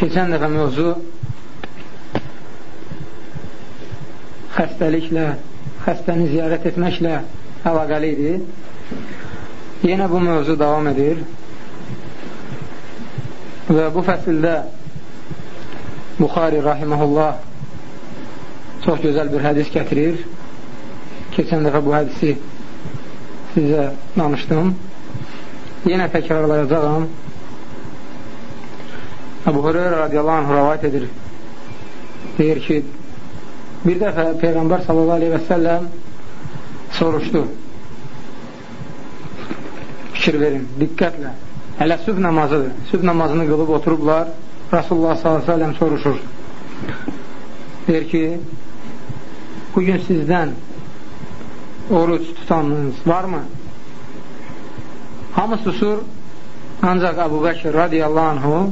Keçən dəfə mövzu xəstəliklə, xəstəni ziyarət etməklə əlaqəli idi. Yenə bu mövzu davam edir və bu fəsildə Buxari rahiməhullah çox gözəl bir hədis gətirir. Keçən dəfə bu hədisi sizə danışdım. Yenə təkrarlayacağam. Əbu Hüreyra radiyallahu anh rəvayət edir. Deyir ki, bir dəfə Peyğəmbər sallallahu aleyhi və səlləm soruşdu. Fikir verin, diqqətlə. Hələ sübh namazıdır. Sübh namazını qılıb oturublar. Rasulullah s.ə.v soruşur. Deyir ki, bugün sizdən oruç tutanınız varmı? Hamı susur, ancaq Əbu Bəkir radiyallahu anhu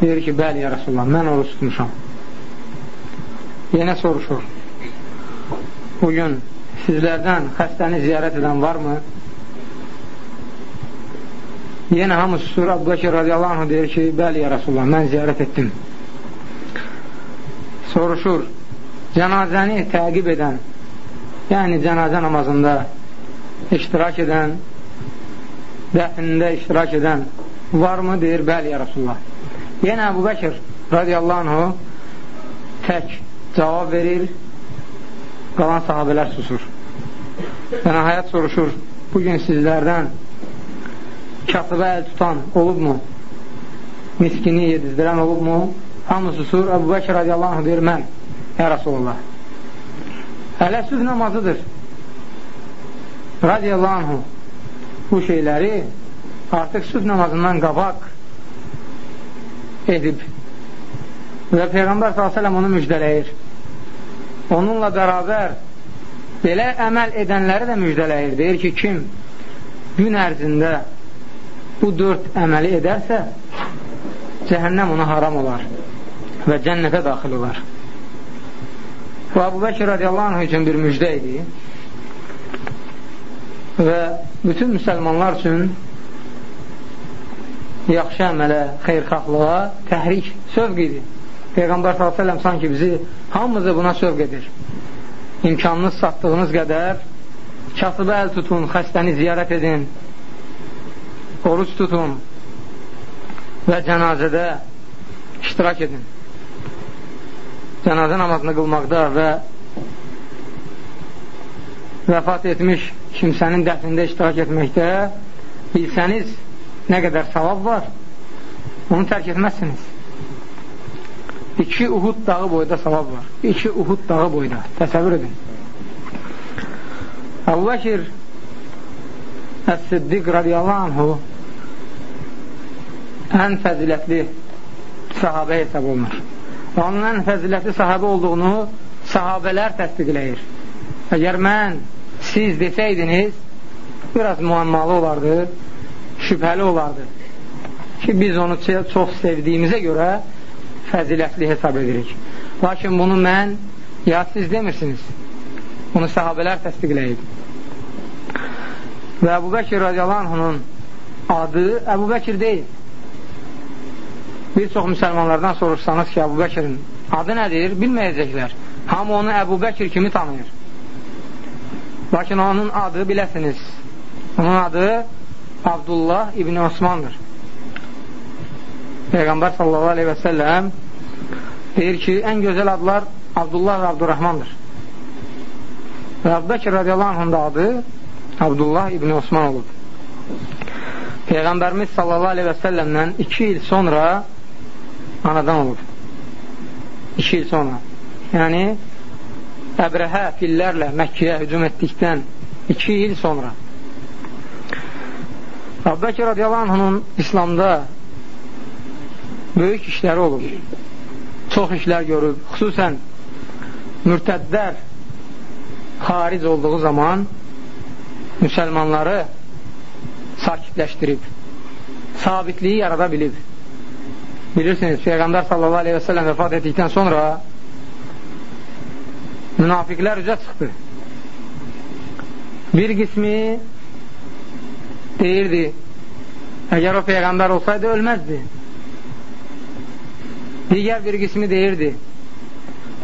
deyir ki, bəli ya Rasulullah, mən oruç tutmuşam. Yenə soruşur, bugün sizlərdən xəstəni ziyarət edən varmı? Yenə hamı susur, Əbu Bəkir radiyallahu anh deyir ki, bəli ya Rasulullah, mən ziyarət etdim. Soruşur, cənazəni təqib edən, yəni cənazə namazında iştirak edən, dəfnində iştirak edən varmı? Deyir, bəli ya Rasulullah. Yenə Əbu Bəkir radiyallahu anh tək cavab verir, qalan sahabələr susur. Və nəhayət soruşur, bugün sizlərdən kasıbə əl tutan olubmu? Miskini yedizdirən olubmu? Hamı susur. Əbu Bəkir radiyallahu anh deyir, mən, ya Rasulullah. Hələ süz namazıdır. Radiyallahu anh bu şeyləri artıq süz namazından qabaq edib və Peyğəmbər s.ə.v onu müjdələyir. Onunla bərabər belə əməl edənləri də müjdələyir. Deyir ki, kim gün ərzində bu dörd əməli edərsə, cəhənnəm ona haram olar və cənnətə daxil olar. Bu, Abu Bəkir radiyallahu anh üçün bir müjdə idi və bütün müsəlmanlar üçün yaxşı əmələ, xeyrxahlığa təhrik, sövq idi. Peyğəmbər s.ə.v sanki bizi hamımızı buna sövq edir. İmkanınız satdığınız qədər kasıbı əl tutun, xəstəni ziyarət edin, oruç tutun və cənazədə iştirak edin. Cənazə namazını qılmaqda və vəfat etmiş kimsənin dəfnində iştirak etməkdə bilsəniz nə qədər savab var, onu tərk etməzsiniz. İki Uhud dağı boyda savab var. İki Uhud dağı boyda. Təsəvvür edin. Əbu Bəkir Əs-Siddiq radiyallahu anhu ən fəzilətli sahabə hesab olunur. Onun ən fəzilətli sahabə olduğunu sahabələr təsdiqləyir. Əgər mən, siz desəydiniz, biraz müəmmalı olardı, şübhəli olardı ki, biz onu çox sevdiyimizə görə fəzilətli hesab edirik. Lakin bunu mən, ya siz demirsiniz. Bunu sahabələr təsdiqləyib. Və Əbu Bəkir radiyallahu anhunun adı Əbu Bəkir deyil. Bir çox müsəlmanlardan soruşsanız ki, Əbu Bəkirin adı nədir? Bilməyəcəklər. Hamı onu Əbu Bəkir kimi tanıyır. Lakin onun adı biləsiniz. Onun adı Abdullah İbn Osmandır. Peyğəmbər sallallahu aleyhi və səlləm deyir ki, ən gözəl adlar Abdullah və Abdurrahmandır. Və Əbbəkir radiyallahu anhın da adı Abdullah İbni Osman olub. Peyğəmbərimiz sallallahu aleyhi və səlləmdən iki il sonra anadan olub. İki il sonra. Yəni, Əbrəhə fillərlə Məkkiyə hücum etdikdən iki il sonra. Əbbəkir radiyallahu anhının İslamda böyük işləri olub. Çox işlər görüb. Xüsusən mürtədlər xaric olduğu zaman müsəlmanları sakitləşdirib, sabitliyi yarada bilib. Bilirsiniz, Peyğəmbər sallallahu aleyhi və səlləm vəfat etdikdən sonra münafiqlər üzə çıxdı. Bir qismi deyirdi, əgər o Peyğəmbər olsaydı ölməzdi. Digər bir qismi deyirdi,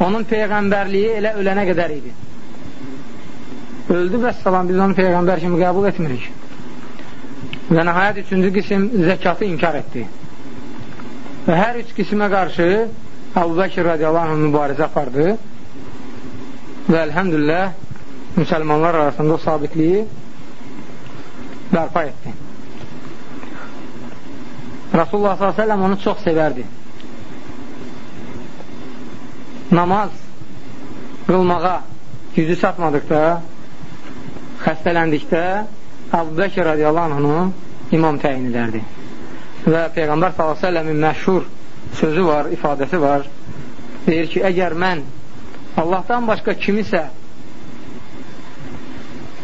onun peyğəmbərliyi elə ölənə qədər idi. Öldü və salam, biz onu peyğəmbər kimi qəbul etmirik. Və nəhayət üçüncü qism zəkatı inkar etdi. Və hər üç qismə qarşı Əbu Bəkir radiyallahu anh mübarizə apardı və əlhəmdülillah müsəlmanlar arasında o sabitliyi bərpa etdi. Rasulullah s.ə.v onu çox sevərdi. Namaz qılmağa gücü çatmadıqda, xəstələndikdə Əbu Bəkir radiyallahu anhını imam təyin edərdi. Və Peyğəmbər s.ə.v-in məşhur sözü var, ifadəsi var. Deyir ki, əgər mən Allahdan başqa kimisə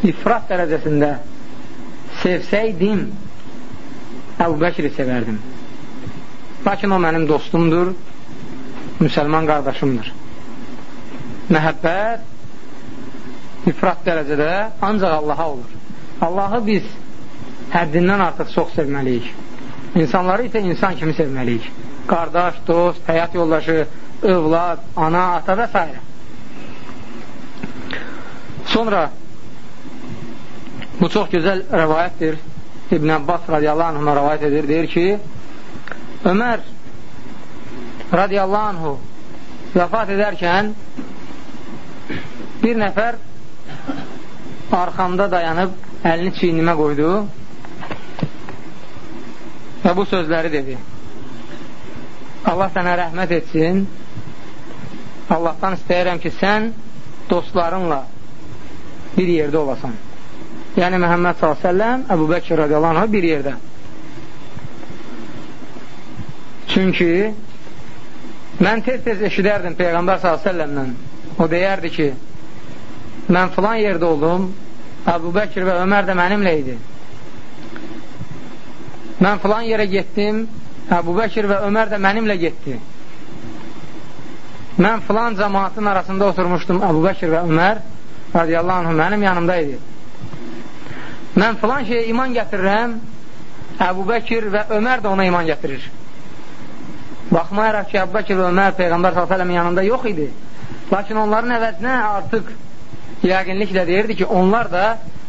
ifrat dərəcəsində sevsəydim, Əbu Bəkri sevərdim. Lakin o mənim dostumdur, müsəlman qardaşımdır. Məhəbbət ifrat dərəcədə ancaq Allaha olur. Allahı biz həddindən artıq çox sevməliyik. İnsanları isə insan kimi sevməliyik. Qardaş, dost, həyat yoldaşı, övlad, ana, ata və s. Sonra bu çox gözəl rəvayətdir. İbn Abbas radiyallahu anhına rəvayət edir, deyir ki, Ömər radiyallahu anhu vəfat edərkən bir nəfər arxamda dayanıb əlini çiynimə qoydu və bu sözləri dedi. Allah sənə rəhmət etsin. Allahdan istəyirəm ki, sən dostlarınla bir yerdə olasan yəni Məhəmməd s.ə.v Əbu Bəkir radiyallahu anh bir yerdə. Çünki mən tez-tez eşidərdim Peyğəmbər s.ə.v-lə. O deyərdi ki, mən filan yerdə oldum, Əbu Bəkir və Ömər də mənimlə idi. Mən filan yerə getdim, Əbu Bəkir və Ömər də mənimlə getdi. Mən filan cəmaatın arasında oturmuşdum, Əbu Bəkir və Ömər radiyallahu anh mənim yanımda idi mən filan şeyə iman gətirirəm, Əbu Bəkir və Ömər də ona iman gətirir. Baxmayaraq ki, Əbu Bəkir və Ömər Peyğəmbər s.ə.v yanında yox idi. Lakin onların əvəzinə artıq yəqinliklə deyirdi ki, onlar da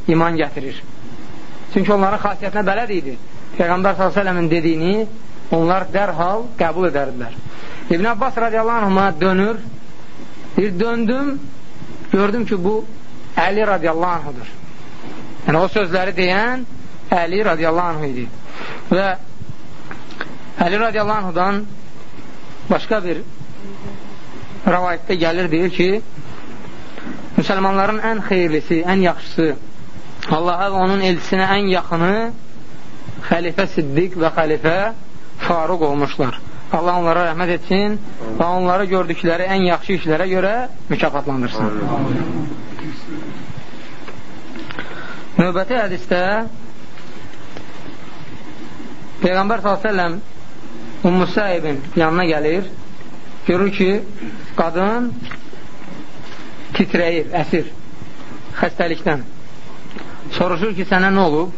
iman gətirir. Çünki onların xasiyyətinə bələd idi. Peyğəmbər s.ə.v-in dediyini onlar dərhal qəbul edərdilər. İbn Abbas radiyallahu anhuma dönür, bir döndüm, gördüm ki, bu Əli radiyallahu anhudur. Yəni, o sözləri deyən Əli radiyallahu anh idi. Və Əli radiyallahu anhdan başqa bir rəvayətdə gəlir, deyir ki, müsəlmanların ən xeyirlisi, ən yaxşısı, Allaha və onun elçisinə ən yaxını xəlifə Siddiq və xəlifə Faruq olmuşlar. Allah onlara rəhmət etsin və onları gördükləri ən yaxşı işlərə görə mükafatlandırsın. Növbəti hədisdə Peyğəmbər s.ə.v Ummu Səibin yanına gəlir, görür ki, qadın titrəyir, əsir xəstəlikdən. Soruşur ki, sənə nə olub?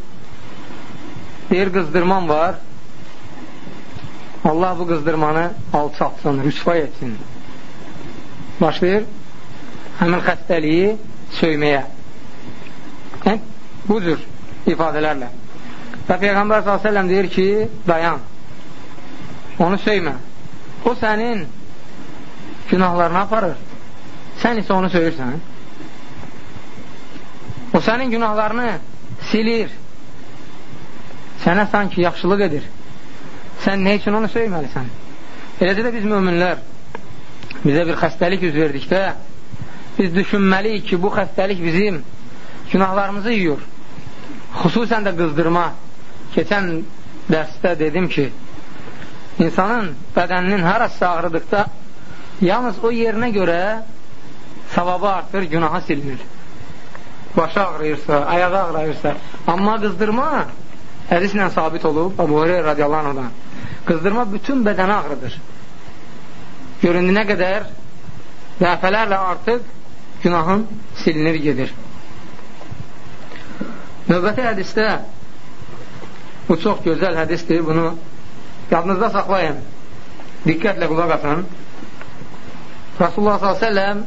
Deyir, qızdırman var. Allah bu qızdırmanı alçatsın, rüsva etsin. Başlayır həmin xəstəliyi söyməyə. Yəni, bu cür ifadələrlə. Və Peyğəmbər s.ə.v deyir ki, dayan, onu söymə. O sənin günahlarını aparır, sən isə onu söyürsən. O sənin günahlarını silir, sənə sanki yaxşılıq edir. Sən nə üçün onu söyməlisən? Eləcə də biz möminlər bizə bir xəstəlik üz verdikdə biz düşünməliyik ki, bu xəstəlik bizim günahlarımızı yiyur. Xüsusən də qızdırma. Keçən dərsdə dedim ki, insanın bədəninin harası ağrıdıqda yalnız o yerinə görə savabı artır, günaha silinir. Başı ağrıyırsa, ayağı ağrıyırsa. Amma qızdırma hədislə sabit olub, Abu Hureyre radiyallahu anhadan. Qızdırma bütün bədəni ağrıdır. Göründüyünə qədər dəfələrlə artıq günahın silinir gedir. Növbəti hədisdə bu çox gözəl hədisdir, bunu yadınızda saxlayın. Diqqətlə qulaq asın. Rasulullah s.ə.v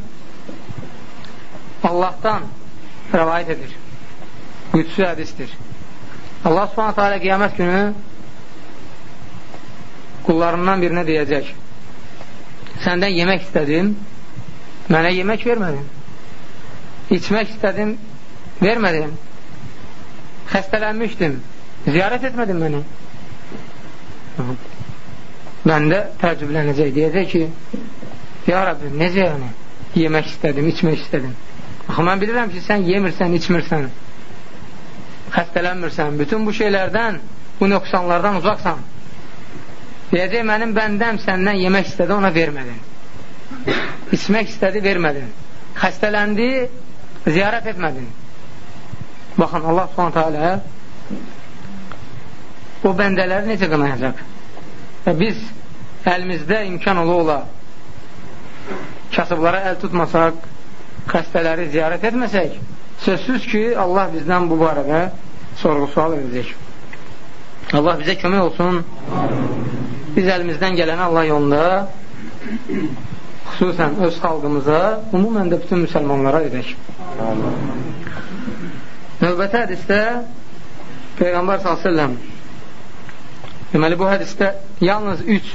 Allahdan rəvayət edir. Qüdsü hədistir. Allah subhanətə alə qiyamət günü qullarından birinə deyəcək səndən yemək istədim mənə yemək vermədin içmək istədim vermədin xəstələnmişdim ziyarət etmədin məni məndə təəccüblənəcək deyəcək ki ya Rabbi necə yəni yemək istədim, içmək istədim axı mən bilirəm ki sən yemirsən, içmirsən xəstələnmirsən bütün bu şeylərdən bu nöqsanlardan uzaqsan Deyəcək, mənim bəndəm səndən yemək istədi, ona vermədin. İçmək istədi, vermədin. Xəstələndi, ziyarət etmədin. Baxın, Allah alə o bəndələri necə qınayacaq? Və biz əlimizdə imkan ola ola kasıblara əl tutmasaq, xəstələri ziyarət etməsək, sözsüz ki, Allah bizdən bu barədə sorğu-sual edəcək. Allah bizə kömək olsun. Biz əlimizdən gələni Allah yolunda xüsusən öz xalqımıza, umumən də bütün müsəlmanlara edək. Növbəti hədisdə Peyğəmbər s.ə.v deməli bu hədisdə yalnız üç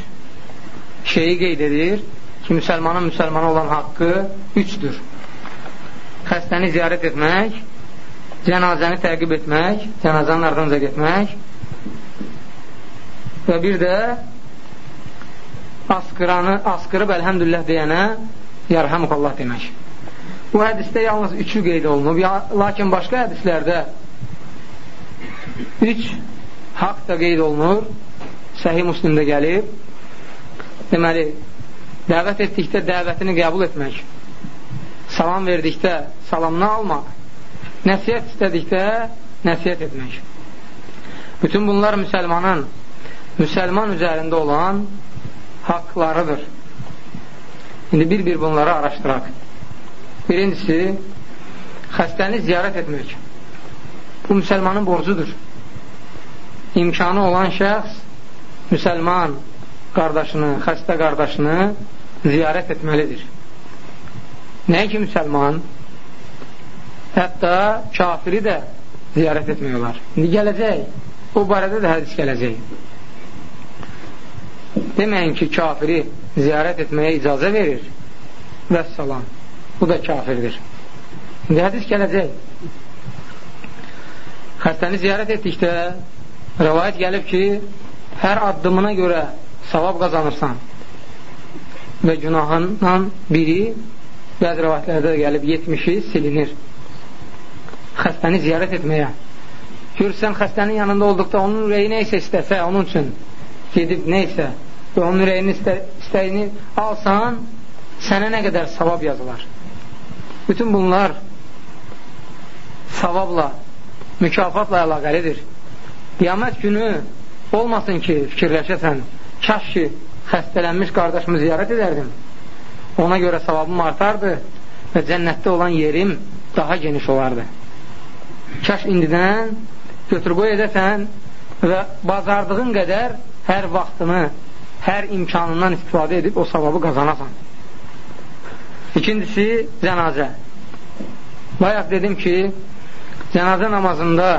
şeyi qeyd edir ki, müsəlmanın müsəlmana olan haqqı üçdür. Xəstəni ziyarət etmək, cənazəni təqib etmək, cənazanın ardınca getmək və bir də askıranı, askırıb əlhəmdülillah deyənə yarhamukallah demək. Bu hədisdə yalnız üçü qeyd olunub, lakin başqa hədislərdə üç haqq da qeyd olunur, səhih muslimdə gəlib. Deməli, dəvət etdikdə dəvətini qəbul etmək, salam verdikdə salamını almaq, nəsiyyət istədikdə nəsiyyət etmək. Bütün bunlar müsəlmanın müsəlman üzərində olan haqlarıdır. İndi bir-bir bunları araşdıraq. Birincisi, xəstəni ziyarət etmək. Bu, müsəlmanın borcudur. İmkanı olan şəxs müsəlman qardaşını, xəstə qardaşını ziyarət etməlidir. Nəyə ki, müsəlman? Hətta kafiri də ziyarət etmək olar. İndi gələcək, o barədə də hədis gələcək. Deməyin ki, kafiri ziyarət etməyə icazə verir və salam. Bu da kafirdir. İndi hədis gələcək. Xəstəni ziyarət etdikdə rəvayət gəlib ki, hər addımına görə savab qazanırsan və günahından biri bəzi rəvayətlərdə də gəlib 70-i silinir. Xəstəni ziyarət etməyə. Görürsən, xəstənin yanında olduqda onun ürəyi neysə istəsə, onun üçün gedib neysə və onun ürəyinin istə, istəyini alsan, sənə nə qədər savab yazılar. Bütün bunlar savabla, mükafatla əlaqəlidir. Qiyamət günü olmasın ki, fikirləşəsən, kaş ki, xəstələnmiş qardaşımı ziyarət edərdim. Ona görə savabım artardı və cənnətdə olan yerim daha geniş olardı. Kaş indidən götür-qoy edəsən və bazardığın qədər hər vaxtını, hər imkanından istifadə edib o savabı qazanasan. İkincisi, cənazə. Bayaq dedim ki, cənazə namazında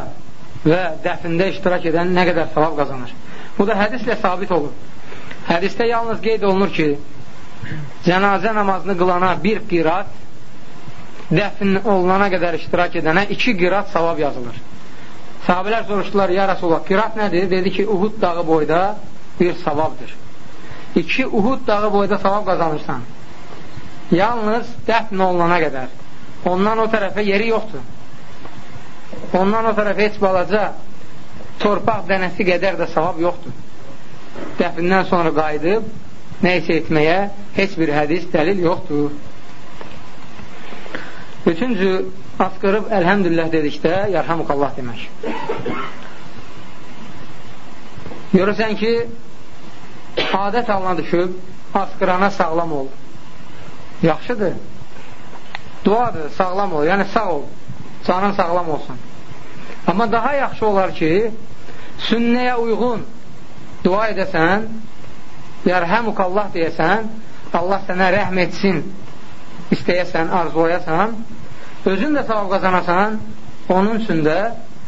və dəfində iştirak edən nə qədər savab qazanır. Bu da hədislə sabit olur. Hədisdə yalnız qeyd olunur ki, cənazə namazını qılana bir qirat, dəfn olunana qədər iştirak edənə iki qirat savab yazılır. Sahabələr soruşdular, ya Rasulullah, qirat nədir? Dedi ki, Uhud dağı boyda bir savabdır. İki Uhud dağı boyda savab qazanırsan. Yalnız dəfn olunana qədər. Ondan o tərəfə yeri yoxdur. Ondan o tərəfə heç balaca torpaq dənəsi qədər də savab yoxdur. Dəfindən sonra qayıdıb nə isə etməyə heç bir hədis, dəlil yoxdur. Üçüncü, asqırıb əlhəmdülillah dedikdə, yarhamukallah demək. Görürsən ki, adət halına düşüb, asqırana sağlam ol. Yaxşıdır. Duadır, sağlam ol, yəni sağ ol. Canın sağlam olsun. Amma daha yaxşı olar ki, sünnəyə uyğun dua edəsən, yərhəmukallah deyəsən, Allah sənə rəhm etsin istəyəsən, arzulayasan, özün də savab qazanasan, onun üçün də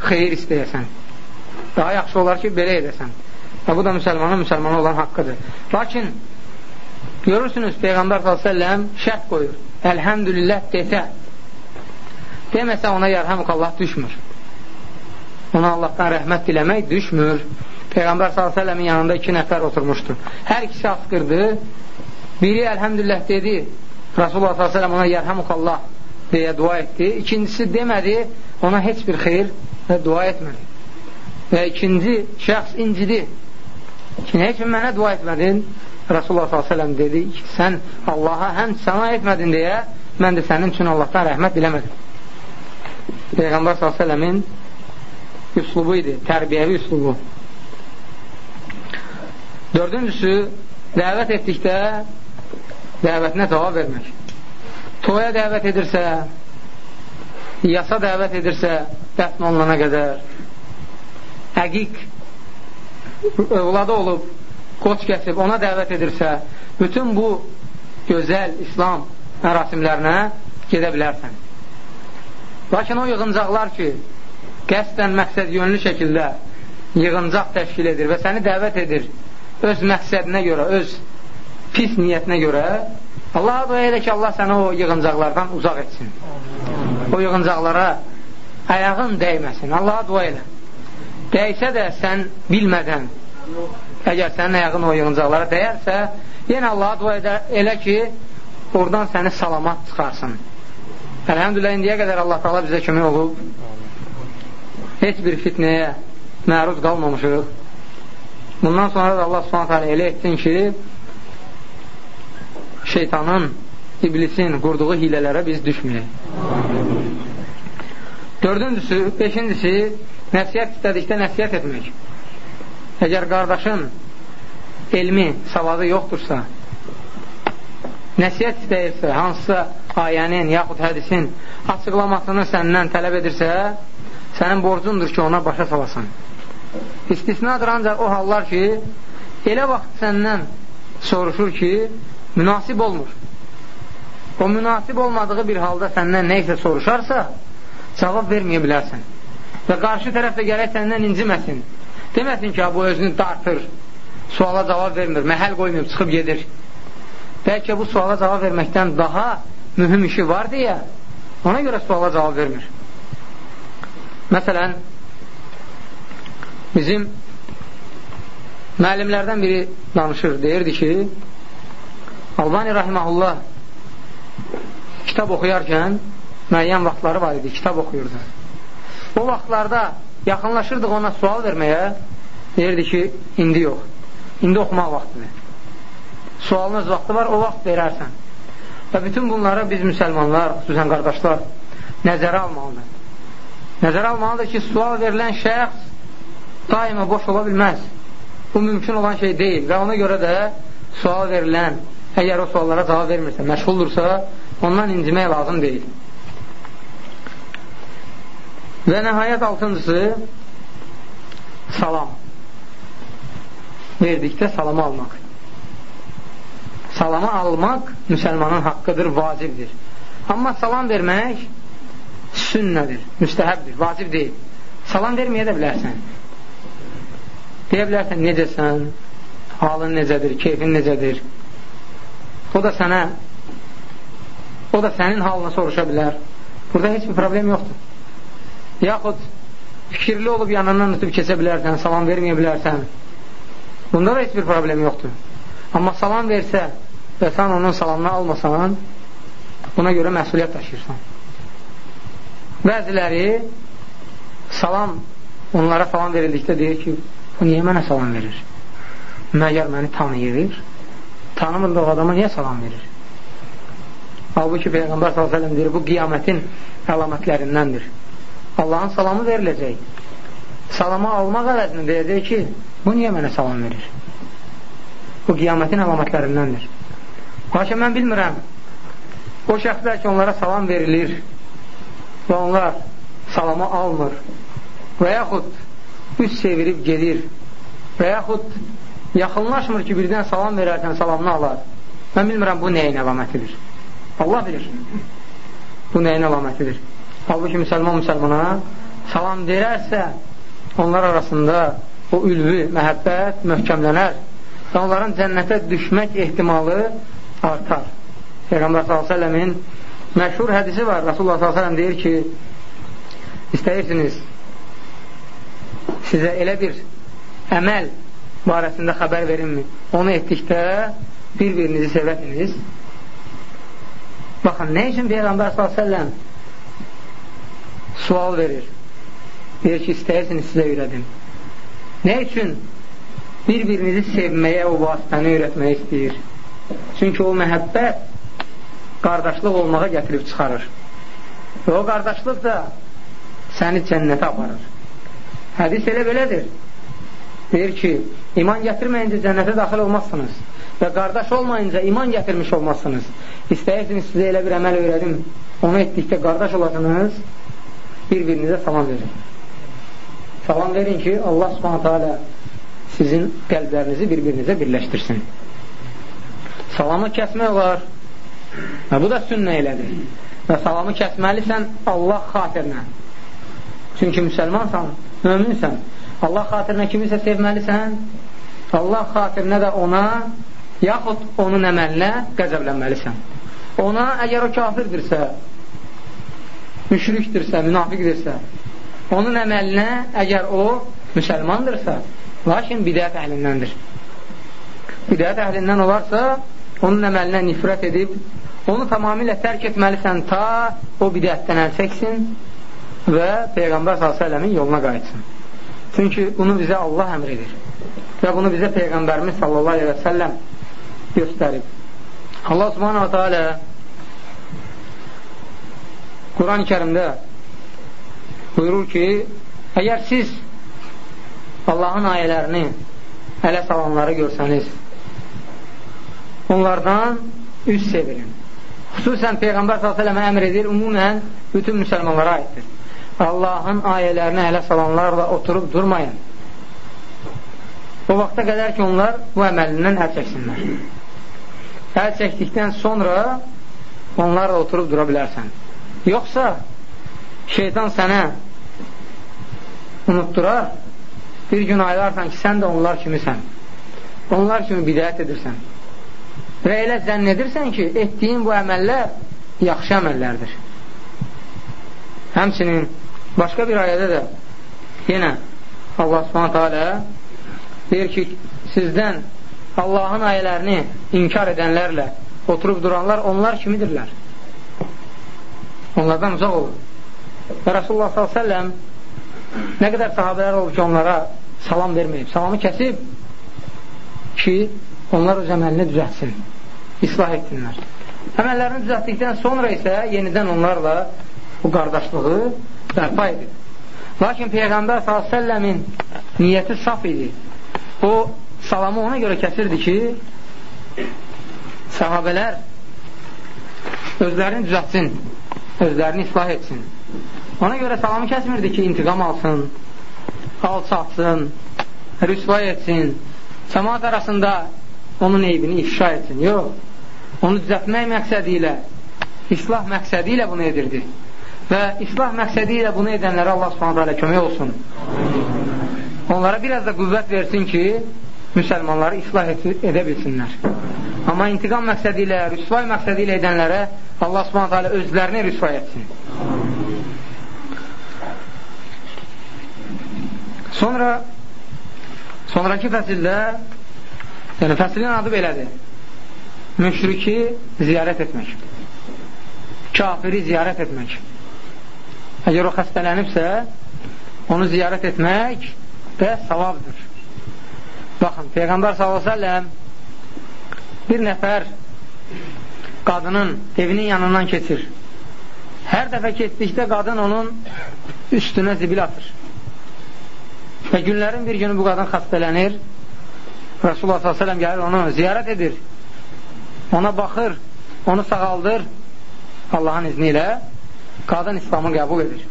xeyir istəyəsən. Daha yaxşı olar ki, belə edəsən. Və bu da müsəlmanın müsəlmana olan haqqıdır. Lakin, görürsünüz, Peyğəmbər s.ə.v şərt qoyur. Əlhəmdülillah desə, deməsə ona yarhamukallah düşmür. Ona Allahdan rəhmət diləmək düşmür. Peyğəmbər s.ə.v-in yanında iki nəfər oturmuşdu. Hər ikisi asqırdı. Biri əlhəmdülillah dedi, Rasulullah s.ə.v ona yərhəmukallah deyə dua etdi. İkincisi demədi, ona heç bir xeyir və dua etmədi. Və ikinci şəxs incidi. Ki, nə üçün mənə dua etmədin? Rasulullah s.ə.v dedi ki, sən Allaha həm sana etmədin deyə mən də sənin üçün Allahdan rəhmət diləmədim. Peyğəmbər s.ə.v-in üslubu idi, tərbiyəvi üslubu. Dördüncüsü, dəvət etdikdə dəvətinə cavab vermək. Toya dəvət edirsə, yasa dəvət edirsə, dəfn olunana qədər, əqiq övladı olub, qoç kəsib, ona dəvət edirsə, bütün bu gözəl İslam mərasimlərinə gedə bilərsən. Lakin o yığıncaqlar ki, qəsdən məqsəd yönlü şəkildə yığıncaq təşkil edir və səni dəvət edir öz məqsədinə görə, öz pis niyyətinə görə Allaha dua elə ki, Allah səni o yığıncaqlardan uzaq etsin. O yığıncaqlara ayağın dəyməsin. Allaha dua elə. Dəysə də sən bilmədən, əgər sənin ayağın o yığıncaqlara dəyərsə, yenə Allaha dua edə, elə ki, oradan səni salamat çıxarsın. Əlhəmdülillah, indiyə qədər Allah Taala bizə kömək olub. Heç bir fitnəyə məruz qalmamışıq. Bundan sonra da Allah subhanət hələ elə etsin ki, şeytanın, iblisin qurduğu hilələrə biz düşməyək. Dördüncüsü, beşincisi, nəsiyyət istədikdə nəsiyyət etmək. Əgər qardaşın elmi, savadı yoxdursa, nəsiyyət istəyirsə, hansısa ayənin, yaxud hədisin açıqlamasını səndən tələb edirsə, sənin borcundur ki, ona başa salasan. İstisnadır ancaq o hallar ki, elə vaxt səndən soruşur ki, münasib olmur. O münasib olmadığı bir halda səndən nə isə soruşarsa, cavab verməyə bilərsən. Və qarşı tərəf də gərək səndən inciməsin. Deməsin ki, bu özünü dartır, suala cavab vermir, məhəl qoymayıb, çıxıb gedir. Bəlkə bu suala cavab verməkdən daha mühüm işi var deyə ona görə suala cavab vermir. Məsələn, bizim müəllimlərdən biri danışır, deyirdi ki, Albani Rahiməhullah kitab oxuyarkən müəyyən vaxtları var idi, kitab oxuyurdu. O vaxtlarda yaxınlaşırdıq ona sual verməyə, deyirdi ki, indi yox, indi oxumaq vaxtıdır. Sualınız vaxtı var, o vaxt verərsən. Və bütün bunları biz müsəlmanlar, xüsusən qardaşlar, nəzərə almalıdır. Nəzərə almalıdır ki, sual verilən şəxs daima boş ola bilməz. Bu mümkün olan şey deyil və ona görə də sual verilən, əgər o suallara cavab vermirsə, məşğuldursa, ondan incimək lazım deyil. Və nəhayət altıncısı salam. Verdikdə salamı almaq. Salamı almaq müsəlmanın haqqıdır, vacibdir. Amma salam vermək sünnədir, müstəhəbdir, vacib deyil. Salam verməyə də bilərsən. Deyə bilərsən, necəsən, halın necədir, keyfin necədir. O da sənə, o da sənin halını soruşa bilər. Burada heç bir problem yoxdur. Yaxud fikirli olub yanından ötüb keçə bilərsən, salam verməyə bilərsən. Bunda da heç bir problem yoxdur. Amma salam versə və sən onun salamını almasan, buna görə məsuliyyət daşıyırsan. Bəziləri salam, onlara salam verildikdə deyir ki, bu niyə mənə salam verir? Məgər məni tanıyır? Tanımırdı o adama niyə salam verir? Halbuki Peyğəmbər s.ə.v deyir, bu qiyamətin əlamətlərindəndir. Allahın salamı veriləcək. Salamı almaq əvəzini deyəcək ki, bu niyə mənə salam verir? Bu qiyamətin əlamətlərindəndir. Lakin mən bilmirəm, o şəxslər ki, onlara salam verilir və onlar salamı almır və yaxud üst çevirib gedir və yaxud yaxınlaşmır ki, birdən salam verərkən salamını alar. Mən bilmirəm, bu nəyin əlamətidir? Allah bilir. Bu nəyin əlamətidir? Halbuki müsəlman müsəlmana salam verərsə, onlar arasında o ülvü, məhəbbət möhkəmlənər və onların cənnətə düşmək ehtimalı artar. Peyğəmbər s.ə.v-in məşhur hədisi var. Rasulullah s.ə.v deyir ki, istəyirsiniz sizə elə bir əməl barəsində xəbər verinmi? Onu etdikdə bir-birinizi sevəsiniz. Baxın, nə üçün Peyğəmbər s.ə.v sual verir? Deyir ki, istəyirsiniz sizə öyrədim. Nə üçün bir-birinizi sevməyə o vasitəni öyrətməyə istəyir? Çünki o məhəbbət qardaşlıq olmağa gətirib çıxarır. Və o qardaşlıq da səni cənnətə aparır. Hədis elə belədir. Deyir ki, iman gətirməyincə cənnətə daxil olmazsınız və qardaş olmayınca iman gətirmiş olmazsınız. İstəyirsiniz sizə elə bir əməl öyrədim, onu etdikdə qardaş olasınız, bir-birinizə salam verin. Salam verin ki, Allah subhanətə alə sizin qəlblərinizi bir-birinizə birləşdirsin. Salamı kəsmək olar, Və bu da sünnə elədir. Və salamı kəsməlisən Allah xatirinə. Çünki müsəlmansan, möminsən. Allah xatirinə kimisə sevməlisən, Allah xatirinə də ona, yaxud onun əməlinə qəzəblənməlisən. Ona, əgər o kafirdirsə, müşrikdirsə, münafiqdirsə, onun əməlinə, əgər o müsəlmandırsa, lakin bidət əhlindəndir. Bidət əhlindən olarsa, onun əməlinə nifrət edib, onu tamamilə tərk etməlisən ta o bidətdən əl çəksin və Peyğəmbər s.ə.v-in yoluna qayıtsın. Çünki bunu bizə Allah əmr edir və bunu bizə Peyğəmbərimiz sallallahu aleyhi və səlləm göstərib. Allah subhanahu teala Quran-ı kərimdə buyurur ki, əgər siz Allahın ayələrini ələ salanları görsəniz, onlardan üz sevirin. Xüsusən Peyğəmbər s.ə.və əmr edir, umumən bütün müsəlmanlara aiddir. Allahın ayələrini ələ salanlarla oturub durmayın. O vaxta qədər ki, onlar bu əməlindən əl çəksinlər. Əl çəkdikdən sonra onlarla oturub dura bilərsən. Yoxsa şeytan sənə unutdurar, bir gün aylarsan ki, sən də onlar kimisən. Onlar kimi bidət edirsən. Və elə zənn edirsən ki, etdiyin bu əməllər yaxşı əməllərdir. Həmçinin başqa bir ayədə də yenə Allah subhanətə alə deyir ki, sizdən Allahın ayələrini inkar edənlərlə oturub duranlar onlar kimidirlər? Onlardan uzaq olur. Və Rasulullah s.ə.v nə qədər sahabələr olub ki, onlara salam verməyib, salamı kəsib ki, onlar öz əməlini düzətsin islah etsinlər. Əməllərini düzətdikdən sonra isə yenidən onlarla bu qardaşlığı bərpa edir. Lakin Peyğəmbər s.ə.v-in niyyəti saf idi. O, salamı ona görə kəsirdi ki, sahabələr özlərini düzətsin, özlərini islah etsin. Ona görə salamı kəsmirdi ki, intiqam alsın, alçatsın, rüsvay etsin, cəmaat arasında onun eybini ifşa etsin. Yox, onu düzətmək məqsədi ilə, islah məqsədi ilə bunu edirdi. Və islah məqsədi ilə bunu edənlərə Allah subhanətə kömək olsun. Onlara biraz da qüvvət versin ki, müsəlmanları islah edə bilsinlər. Amma intiqam məqsədi ilə, rüsvay məqsədi ilə edənlərə Allah subhanətə özlərini rüsvay etsin. Sonra sonraki fəsildə Yəni, fəslin adı belədir. Müşriki ziyarət etmək. Kafiri ziyarət etmək. Əgər o xəstələnibsə, onu ziyarət etmək də savabdır. Baxın, Peyğəmbər s.ə.v bir nəfər qadının evinin yanından keçir. Hər dəfə keçdikdə qadın onun üstünə zibil atır. Və günlərin bir günü bu qadın xəstələnir Rasulullah s.ə.v gəlir onu ziyarət edir, ona baxır, onu sağaldır Allahın izni ilə qadın İslamı qəbul edir.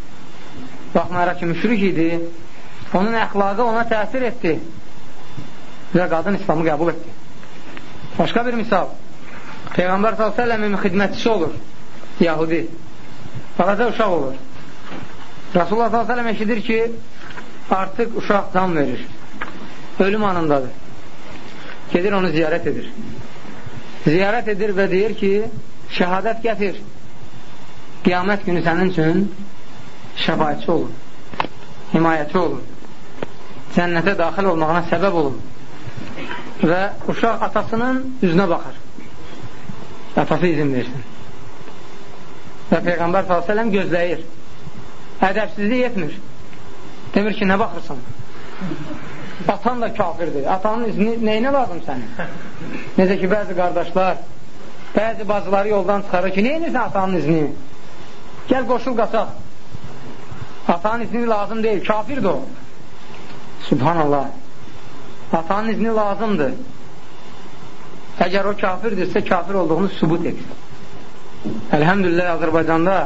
Baxmayaraq ki, müşrik idi, onun əxlaqı ona təsir etdi. və qadın İslamı qəbul etdi. Başqa bir misal, Peyğəmbər s.ə.v-in xidmətçisi olur, Yahudi, balaca uşaq olur. Rasulullah s.ə.v eşidir ki, artıq uşaq can verir, ölüm anındadır. Gedir onu ziyarət edir. Ziyarət edir və deyir ki, şəhadət gətir, qiyamət günü sənin üçün şəfayətçi olun, himayəçi olun, cənnətə daxil olmağına səbəb olun və uşaq atasının üzünə baxır. Atası izin versin. Və Peyğəmbər s.ə.v gözləyir. Ədəbsizlik etmir. Demir ki, nə baxırsan? Atan da kafirdir. Atanın izni neyinə lazım sənin? Necə ki, bəzi qardaşlar, bəzi bacıları yoldan çıxarır ki, neyinirsən atanın izni? Gəl qoşul qaçaq. Atanın izni lazım deyil, kafirdir o. Subhanallah. Atanın izni lazımdır. Əgər o kafirdirsə, kafir olduğunu sübut etsin. Əlhəmdülillah Azərbaycanda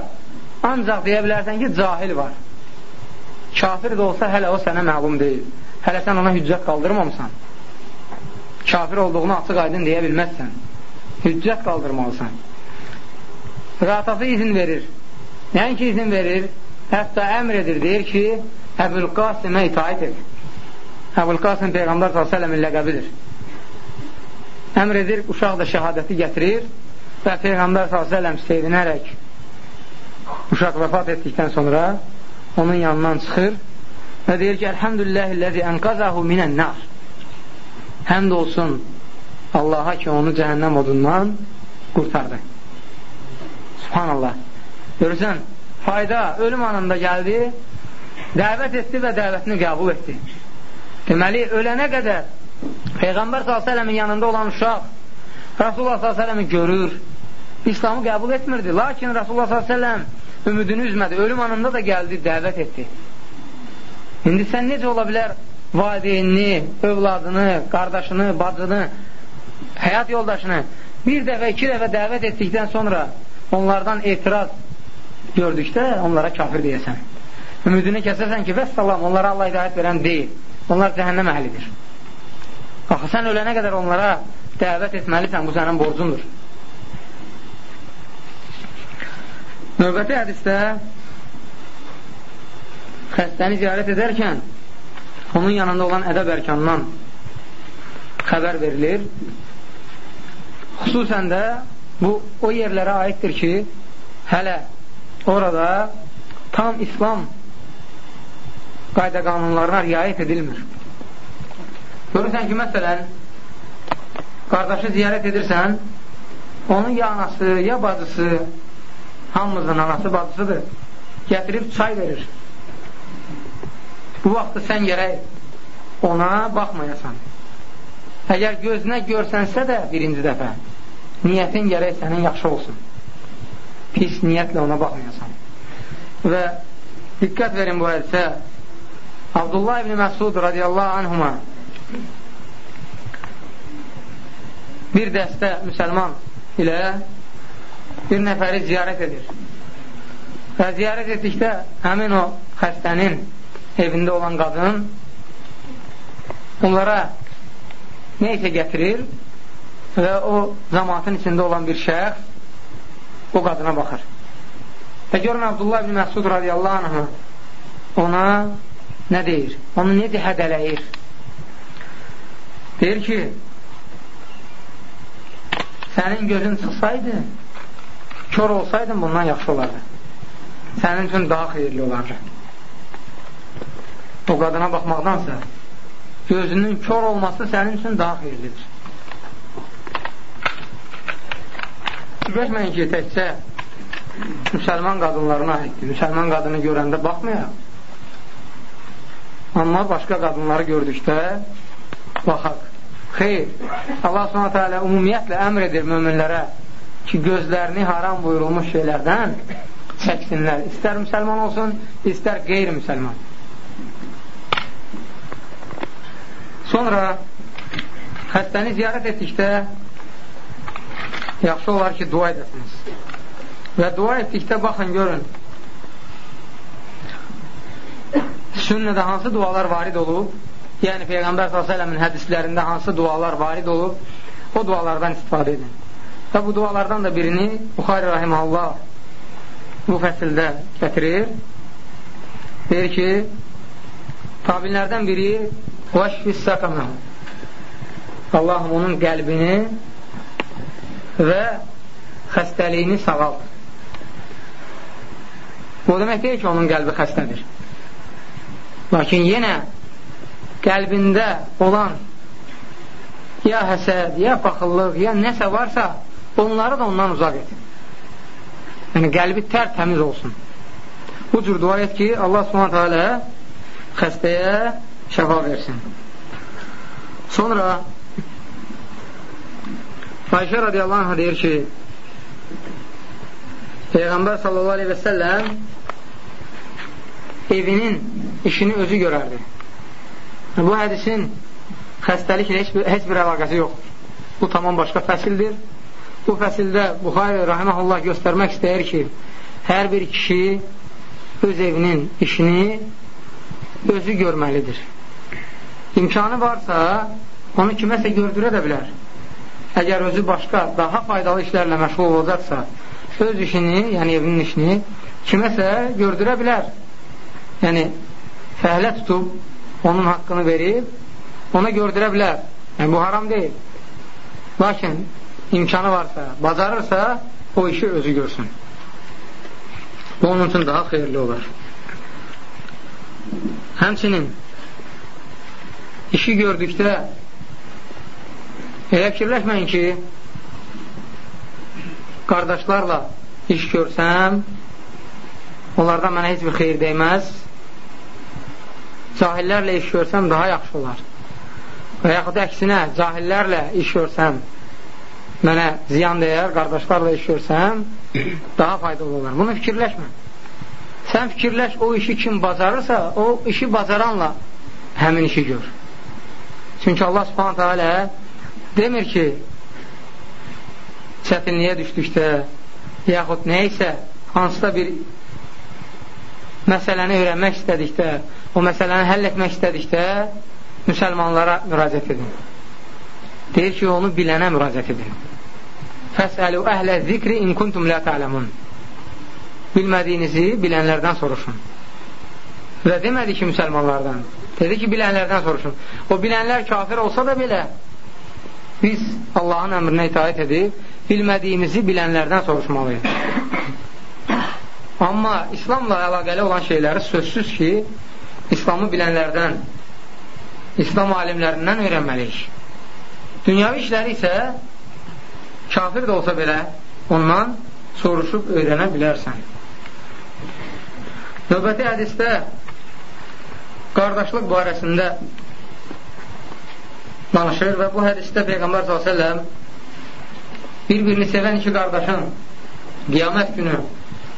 ancaq deyə bilərsən ki, cahil var. Kafir də olsa hələ o sənə məlum deyil. Hələ sən ona hüccət qaldırmamısan. Kafir olduğunu açıq aydın deyə bilməzsən. Hüccət qaldırmalısan. Və atası izin verir. Nəinki izin verir, hətta əmr edir, deyir ki, Əbül Qasimə itaət et. Əbül Qasim Peyğəmbər s.ə.v-in ləqəbidir. Əmr edir, uşaq da şəhadəti gətirir və Peyğəmbər s.ə.v sevinərək uşaq vəfat etdikdən sonra onun yanından çıxır və deyir ki, Əlhəmdülilləhi ənqazahu minən nar. Həmd olsun Allaha ki, onu cəhənnəm odundan qurtardı. Subhanallah. Görürsən, fayda ölüm anında gəldi, dəvət etdi və dəvətini qəbul etdi. Deməli, ölənə qədər Peyğəmbər s.ə.v-in yanında olan uşaq Rasulullah s.ə.v-i görür, İslamı qəbul etmirdi. Lakin Rasulullah s.ə.v ümidini üzmədi. Ölüm anında da gəldi, dəvət etdi. İndi sən necə ola bilər valideynini, övladını, qardaşını, bacını, həyat yoldaşını bir dəfə, iki dəfə dəvət etdikdən sonra onlardan etiraz gördükdə onlara kafir deyəsən. Ümidini kəsəsən ki, vəssalam, onlara Allah hidayət verən deyil. Onlar cəhənnəm əhlidir. Axı, sən ölənə qədər onlara dəvət etməlisən, bu sənin borcundur. Növbəti hədisdə xəstəni ziyarət edərkən onun yanında olan ədəb ərkandan xəbər verilir. Xüsusən də bu o yerlərə aiddir ki, hələ orada tam İslam qayda qanunlarına riayət edilmir. Görürsən ki, məsələn, qardaşı ziyarət edirsən, onun ya anası, ya bacısı, hamımızın anası, bacısıdır, gətirib çay verir. Bu vaxtda sən gərək ona baxmayasan. Əgər gözünə görsənsə də birinci dəfə, niyyətin gərək sənin yaxşı olsun. Pis niyyətlə ona baxmayasan. Və diqqət verin bu hədisə, Abdullah ibn Məsud radiyallahu anhuma bir dəstə müsəlman ilə bir nəfəri ziyarət edir. Və ziyarət etdikdə həmin o xəstənin evində olan qadın onlara nə isə gətirir və o zamanın içində olan bir şəxs o qadına baxır. Və görün Abdullah ibn Məsud radiyallahu anh ona nə deyir? Onu necə hədələyir? Deyir ki, sənin gözün çıxsaydı, kör olsaydın bundan yaxşı olardı. Sənin üçün daha xeyirli olardı o qadına baxmaqdansa gözünün kör olması sənin üçün daha xeyirlidir. Fikirləşməyin ki, təkcə müsəlman qadınlarına aiddir. Müsəlman qadını görəndə baxmayaq. Amma başqa qadınları gördükdə baxaq. Xeyr, Allah s.ə.v ümumiyyətlə əmr edir möminlərə ki, gözlərini haram buyurulmuş şeylərdən çəksinlər. İstər müsəlman olsun, istər qeyri-müsəlman. Sonra xəstəni ziyarət etdikdə yaxşı olar ki, dua edəsiniz. Və dua etdikdə baxın, görün, sünnədə hansı dualar varid olub yəni Peyğəmbər s.ə.v-in hədislərində hansı dualar varid olub, o dualardan istifadə edin. Və bu dualardan da birini Buxari Rahiməllah bu fəsildə gətirir. Deyir ki, tabinlərdən biri Vəşfis səqəməhu Allahım onun qəlbini və xəstəliyini sağalt. Bu demək deyil ki, onun qəlbi xəstədir. Lakin yenə qəlbində olan ya həsəd, ya paxıllıq, ya nəsə varsa, onları da ondan uzaq et. Yəni, qəlbi tər təmiz olsun. Bu cür dua et ki, Allah alə xəstəyə şəfa versin. Sonra Ayşə radiyallahu anh deyir ki, Peyğəmbər sallallahu aleyhi və səlləm evinin işini özü görərdi. Bu hədisin xəstəliklə heç bir, heç bir əlaqəsi yoxdur. Bu tamam başqa fəsildir. Bu fəsildə Buxari rahiməhullah göstərmək istəyir ki, hər bir kişi öz evinin işini özü görməlidir. İmkanı varsa, onu kiməsə gördürə də bilər. Əgər özü başqa, daha faydalı işlərlə məşğul olacaqsa, öz işini, yəni evinin işini kiməsə gördürə bilər. Yəni, fəhlə tutub, onun haqqını verib, ona gördürə bilər. Yəni, bu haram deyil. Lakin, imkanı varsa, bacarırsa, o işi özü görsün. Bu, onun üçün daha xeyirli olar. Həmçinin, işi gördükdə elə fikirləşməyin ki, qardaşlarla iş görsəm, onlardan mənə heç bir xeyir deyməz, cahillərlə iş görsəm daha yaxşı olar. Və yaxud əksinə, cahillərlə iş görsəm, mənə ziyan deyər, qardaşlarla iş görsəm, daha faydalı olar. Bunu fikirləşmə. Sən fikirləş, o işi kim bacarırsa, o işi bacaranla həmin işi gör. Çünki Allah subhanətə alə demir ki, çətinliyə düşdükdə, yaxud nə isə hansıda bir məsələni öyrənmək istədikdə, o məsələni həll etmək istədikdə müsəlmanlara müraciət edin. Deyir ki, onu bilənə müraciət edin. Fəsəlu əhlə zikri in kuntum la ta'lamun. Bilmədiyinizi bilənlərdən soruşun. Və demədi ki, müsəlmanlardan. Dedi ki, bilənlərdən soruşun. O bilənlər kafir olsa da belə biz Allahın əmrinə itaət edib bilmədiyimizi bilənlərdən soruşmalıyıq. Amma İslamla əlaqəli olan şeyləri sözsüz ki, İslamı bilənlərdən, İslam alimlərindən öyrənməliyik. Dünyavi işləri isə kafir də olsa belə ondan soruşub öyrənə bilərsən. Növbəti hədisdə qardaşlıq barəsində danışır və bu hədisdə Peyğəmbər s.ə.v bir-birini sevən iki qardaşın qiyamət günü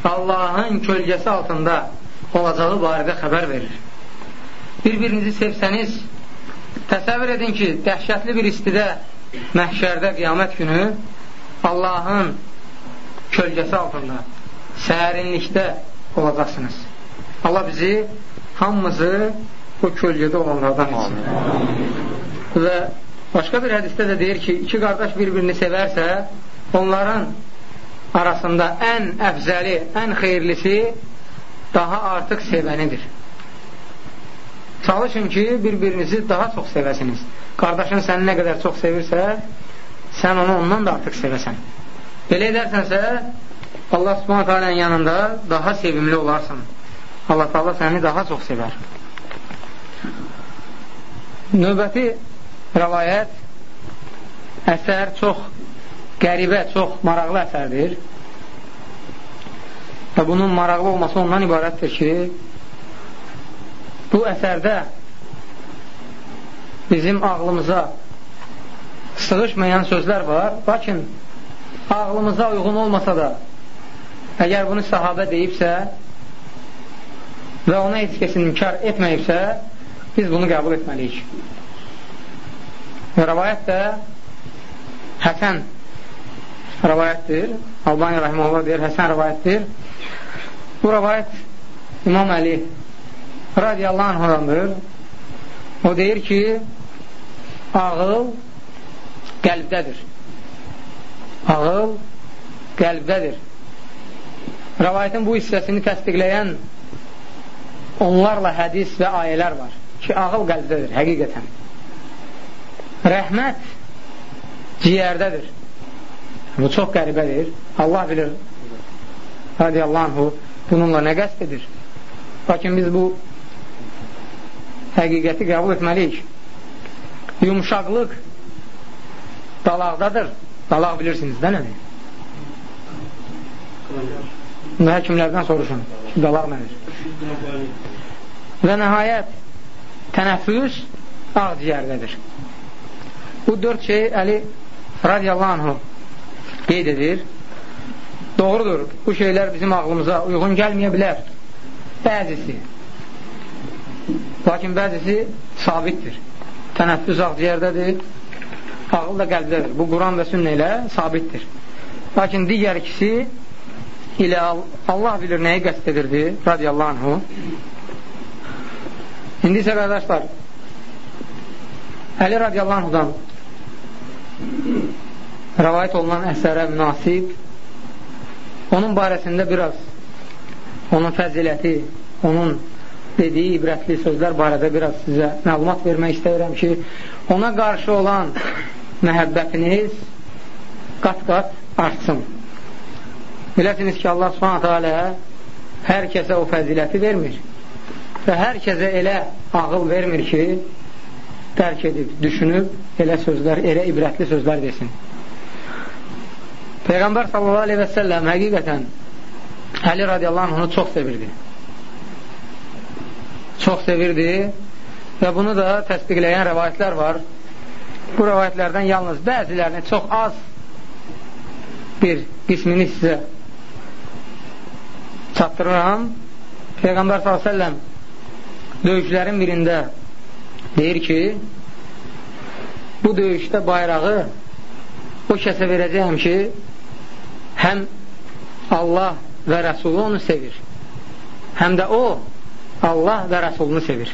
Allahın kölgəsi altında olacağı barədə xəbər verir. Bir-birinizi sevsəniz, təsəvvür edin ki, dəhşətli bir istidə məhşərdə qiyamət günü Allahın kölgəsi altında, sərinlikdə olacaqsınız. Allah bizi, hamımızı bu kölgədə olanlardan etsin. Və başqa bir hədisdə də deyir ki, iki qardaş bir-birini sevərsə, onların arasında ən əfzəli, ən xeyirlisi daha artıq sevənidir. Çalışın ki, bir-birinizi daha çox sevəsiniz. Qardaşın səni nə qədər çox sevirsə, sən onu ondan da artıq sevəsən. Belə edərsənsə, Allah subhanət alənin yanında daha sevimli olarsan. Allah Allah səni daha çox sevər. Növbəti rəvayət əsər çox qəribə, çox maraqlı əsərdir. Və bunun maraqlı olması ondan ibarətdir ki, bu əsərdə bizim ağlımıza sığışmayan sözlər var, lakin ağlımıza uyğun olmasa da əgər bunu sahabə deyibsə və ona heç kəsin inkar etməyibsə, biz bunu qəbul etməliyik. Və rəvayət də Həsən rəvayətdir. Albani Rəhməllah deyir, Həsən rəvayətdir. Bu rəvayət İmam Əli radiyallahu anhdandır. O deyir ki, ağıl qəlbdədir. Ağıl qəlbdədir. Rəvayətin bu hissəsini təsdiqləyən onlarla hədis və ayələr var ki, ağıl qəlbdədir, həqiqətən. Rəhmət ciyərdədir. Bu çox qəribədir. Allah bilir radiyallahu anhu bununla nə qəst edir. Lakin biz bu həqiqəti qəbul etməliyik. Yumuşaqlıq dalaqdadır. Dalaq bilirsiniz, də nədir? Bunu həkimlərdən soruşun. Dalaq nədir? Və nəhayət tənəffüs ağciyərdədir. Bu dörd şey Əli radiyallahu anhu qeyd edir. Doğrudur, bu şeylər bizim ağlımıza uyğun gəlməyə bilər. Bəzisi. Lakin bəzisi sabitdir. Tənəffüs ağciyərdədir, ağıl da qəlbdədir. Bu, Quran və sünnə ilə sabitdir. Lakin digər ikisi ilə Allah bilir nəyi qəst edirdi, radiyallahu anhu. İndi isə qardaşlar, Əli radiyallahu anhudan rəvayət olunan əsərə münasib onun barəsində biraz onun fəziləti, onun dediyi ibrətli sözlər barədə biraz sizə məlumat vermək istəyirəm ki, ona qarşı olan məhəbbətiniz qat-qat artsın. Biləsiniz ki, Allah subhanətə alə hər kəsə o fəziləti vermir və hər kəsə elə ağıl vermir ki, dərk edib, düşünüb, elə sözlər, elə ibrətli sözlər desin. Peyğəmbər sallallahu aleyhi və səlləm həqiqətən Əli radiyallahu anh onu çox sevirdi. Çox sevirdi və bunu da təsdiqləyən rəvayətlər var. Bu rəvayətlərdən yalnız bəzilərini çox az bir qismini sizə çatdırıram. Peyğəmbər s.ə.v döyüşlərin birində deyir ki, bu döyüşdə bayrağı o kəsə verəcəyəm ki, həm Allah və Rəsulu onu sevir, həm də o Allah və Rəsulunu sevir.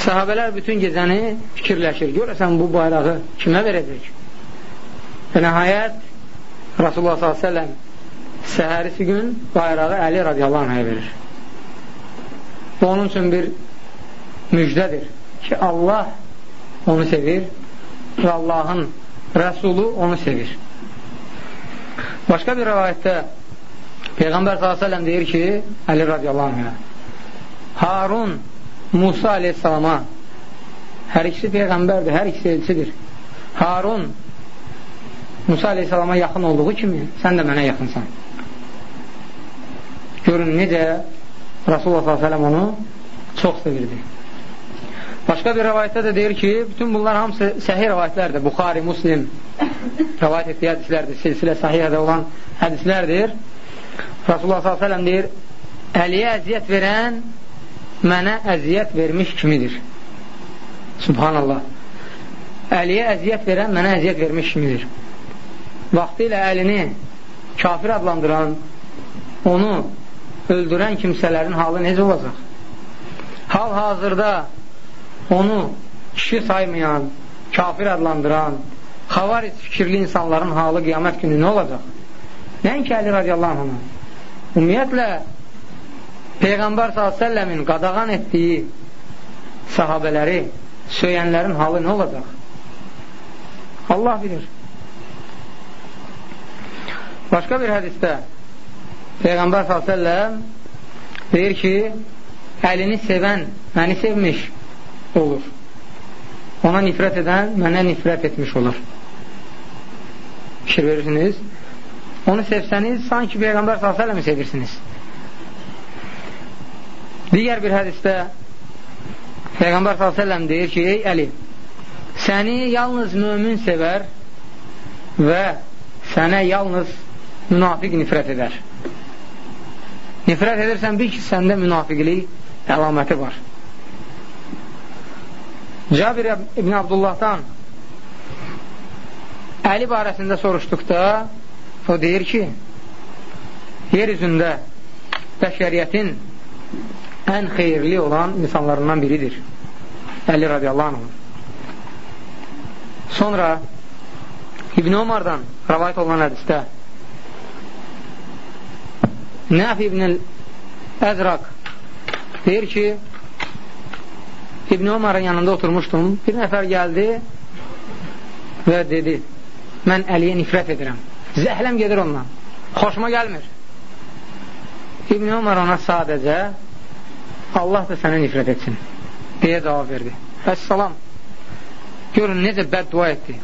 Sahabələr bütün gecəni fikirləşir, görəsən bu bayrağı kimə verəcək? Və nəhayət Rasulullah s.ə.v səhərisi gün bayrağı Əli radiyallahu anhaya verir. Bu onun üçün bir müjdədir ki, Allah onu sevir və Allahın Rəsulu onu sevir. Başqa bir rəvayətdə Peyğəmbər s.ə.v deyir ki, Əli radiyallahu anhə Harun Musa aleyhissalama hər ikisi Peyğəmbərdir, hər ikisi elçidir. Harun Musa aleyhissalama yaxın olduğu kimi sən də mənə yaxınsan. Görün necə Rasulullah s.ə.v onu çox sevirdi. Başqa bir rəvayətdə də deyir ki, bütün bunlar hamısı səhih rəvayətlərdir. Buxari, Muslim rəvayət etdiyi hədislərdir. Silsilə sahihədə olan hədislərdir. Rasulullah s.ə.v deyir, Əliyə əziyyət verən mənə əziyyət vermiş kimidir. Subhanallah. Əliyə əziyyət verən mənə əziyyət vermiş kimidir. Vaxtı ilə əlini kafir adlandıran, onu öldürən kimsələrin halı necə olacaq? Hal-hazırda onu kişi saymayan, kafir adlandıran, xavariz fikirli insanların halı qiyamət günü nə olacaq? Nəinki Əli radiyallahu anh. Ümumiyyətlə, Peyğəmbər s.ə.v-in qadağan etdiyi sahabələri söyənlərin halı nə olacaq? Allah bilir. Başqa bir hədisdə Peyğəmbər s.ə.v deyir ki, əlini sevən məni sevmiş olur. Ona nifrət edən mənə nifrət etmiş olur. Fikir verirsiniz. Onu sevsəniz, sanki Peyğəmbər s.ə.v sevirsiniz. Digər bir hədisdə Peyğəmbər s.ə.v deyir ki, ey Əli, səni yalnız mömin sevər və sənə yalnız münafiq nifrət edər. Nifrət edirsən, bil ki, səndə münafiqlik əlaməti var. Cabir ibn Abdullahdan Əli barəsində soruşduqda o deyir ki, yer üzündə bəşəriyyətin ən xeyirli olan insanlarından biridir. Əli radiyallahu anh. Sonra İbn Omardan rəvayət olunan hədistə Nəfi ibn Əzraq deyir ki İbn Omarın yanında oturmuşdum bir nəfər gəldi və dedi mən Əliyə nifrət edirəm zəhləm gedir ondan. Xoşuma gəlmir. İbn Omar ona sadəcə Allah da sənə nifrət etsin deyə cavab verdi. Əssalam. Görün necə bəddua etdi.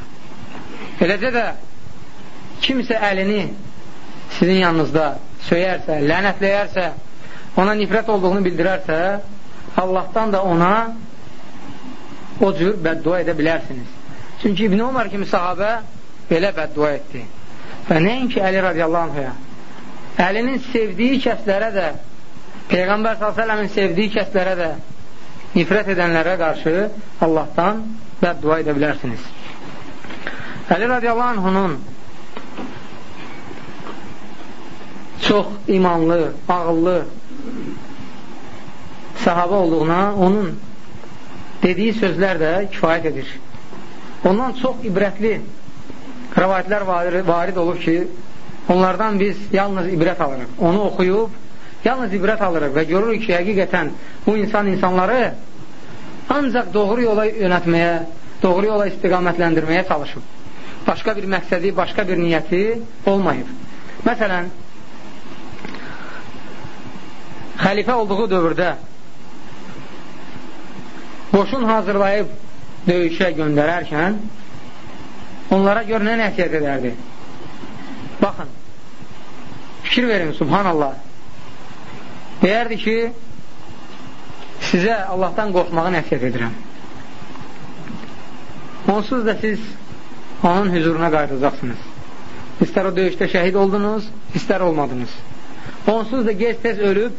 Eləcə də kimsə əlini sizin yanınızda söyərsə, lənətləyərsə, ona nifrət olduğunu bildirərsə, Allahdan da ona o cür bəddua edə bilərsiniz. Çünki İbn Umar kimi sahabə belə bəddua etdi. Və nəinki Əli radiyallahu anhaya, Əlinin sevdiyi kəslərə də, Peyğəmbər s.ə.v-in sevdiyi kəslərə də nifrət edənlərə qarşı Allahdan bəddua edə bilərsiniz. Əli radiyallahu anhunun çox imanlı, ağıllı sahabə olduğuna onun dediyi sözlər də kifayət edir. Ondan çox ibrətli rəvayətlər varid olub ki, onlardan biz yalnız ibrət alırıq. Onu oxuyub, yalnız ibrət alırıq və görürük ki, həqiqətən bu insan insanları ancaq doğru yola yönətməyə, doğru yola istiqamətləndirməyə çalışıb. Başqa bir məqsədi, başqa bir niyyəti olmayıb. Məsələn, xəlifə olduğu dövrdə qoşun hazırlayıb döyüşə göndərərkən onlara gör nə nəsiyyət edərdi? Baxın. Fikir verin subhanallah. Deyərdi ki sizə Allahdan qorxmağı nəsiyyət edirəm. Onsuz da siz onun hüzuruna qayıdacaqsınız. İstər o döyüşdə şəhid oldunuz istər olmadınız. Onsuz da gec tez ölüb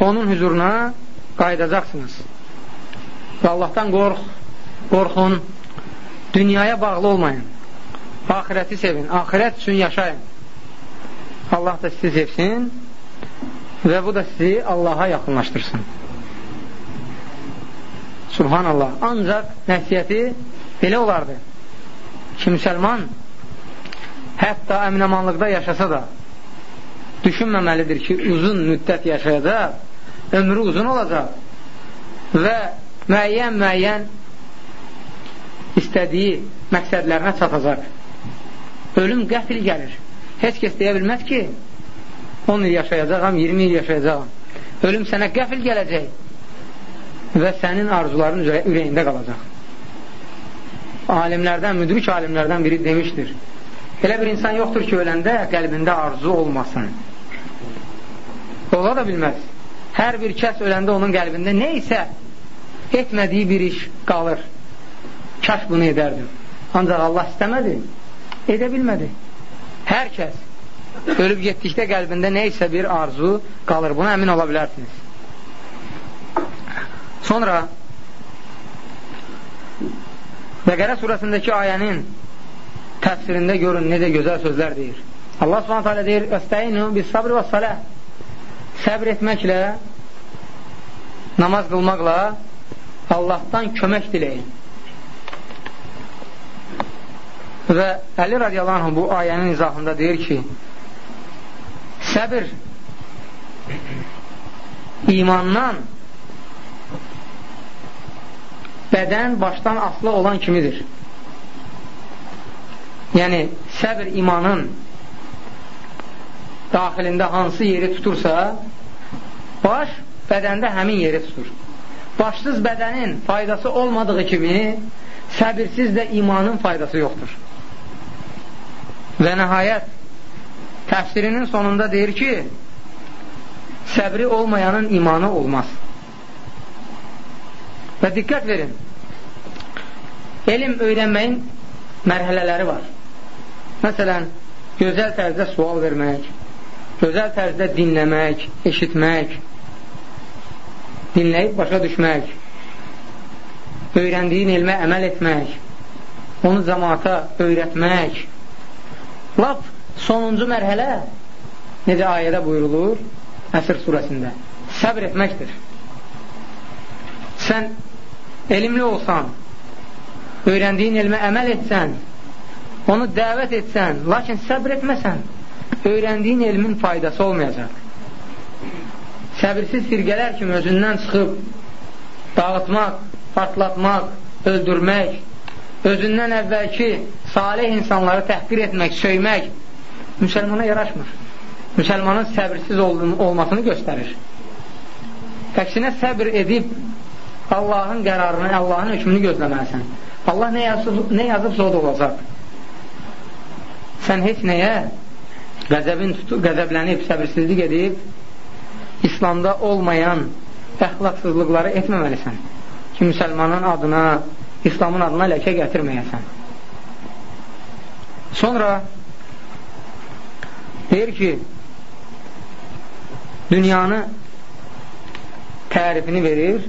onun hüzuruna qayıdacaqsınız. Və Allahdan qorx, qorxun, dünyaya bağlı olmayın, ahirəti sevin, ahirət üçün yaşayın. Allah da sizi sevsin və bu da sizi Allaha yaxınlaşdırsın. Subhanallah. Ancaq nəsiyyəti belə olardı ki, müsəlman hətta əminəmanlıqda yaşasa da düşünməməlidir ki, uzun müddət yaşayacaq ömrü uzun olacaq və müəyyən-müəyyən istədiyi məqsədlərinə çatacaq. Ölüm qəfil gəlir. Heç kəs deyə bilməz ki, 10 il yaşayacaqam, 20 il yaşayacaqam. Ölüm sənə qəfil gələcək və sənin arzuların ürəyində qalacaq. Alimlərdən, müdrik alimlərdən biri demişdir. Elə bir insan yoxdur ki, öləndə qəlbində arzu olmasın. Ola da bilməz hər bir kəs öləndə onun qəlbində nə isə etmədiyi bir iş qalır. Kaş bunu edərdim. Ancaq Allah istəmədi, edə bilmədi. Hər kəs ölüb getdikdə qəlbində nə isə bir arzu qalır. Buna əmin ola bilərsiniz. Sonra Bəqərə surəsindəki ayənin təfsirində görün necə gözəl sözlər deyir. Allah subhanət hələ deyir, Əstəyinu bis sabr və saləh səbr etməklə, namaz qılmaqla Allahdan kömək diləyin. Və Əli radiyallahu bu ayənin izahında deyir ki, səbir imandan bədən başdan aslı olan kimidir. Yəni, səbir imanın daxilində hansı yeri tutursa, baş bədəndə həmin yeri tutur. Başsız bədənin faydası olmadığı kimi, səbirsiz də imanın faydası yoxdur. Və nəhayət, təfsirinin sonunda deyir ki, səbri olmayanın imanı olmaz. Və diqqət verin, elm öyrənməyin mərhələləri var. Məsələn, gözəl tərzdə sual vermək, gözəl tərzdə dinləmək, eşitmək, dinləyib başa düşmək, öyrəndiyin elmə əməl etmək, onu cəmaata öyrətmək. Lap sonuncu mərhələ necə ayədə buyurulur? Əsr surəsində. Səbr etməkdir. sən elmli olsan, öyrəndiyin elmə əməl etsən, onu dəvət etsən, lakin səbr etməsən, öyrəndiyin elmin faydası olmayacaq. Səbirsiz firqələr kimi özündən çıxıb dağıtmaq, partlatmaq, öldürmək, özündən əvvəlki salih insanları təhqir etmək, söymək müsəlmana yaraşmır. Müsəlmanın səbirsiz olmasını göstərir. Əksinə səbir edib Allahın qərarını, Allahın hökmünü gözləməlisən. Allah nə, yazıb, nə yazıbsa o da olacaq. Sən heç nəyə qəzəbin tutu, qəzəblənib, səbirsizlik edib, İslamda olmayan əxlaqsızlıqları etməməlisən ki, müsəlmanın adına, İslamın adına ləkə gətirməyəsən. Sonra deyir ki, dünyanı tərifini verir,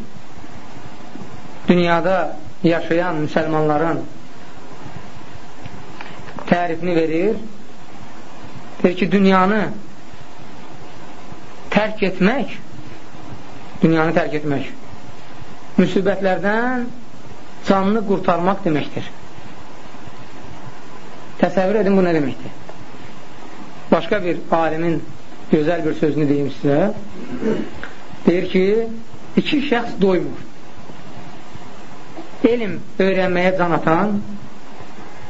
dünyada yaşayan müsəlmanların tərifini verir, deyir ki, dünyanı tərk etmək, dünyanı tərk etmək, müsibətlərdən canını qurtarmaq deməkdir. Təsəvvür edin, bu nə deməkdir? Başqa bir alimin gözəl bir sözünü deyim sizə. Deyir ki, iki şəxs doymur. Elm öyrənməyə can atan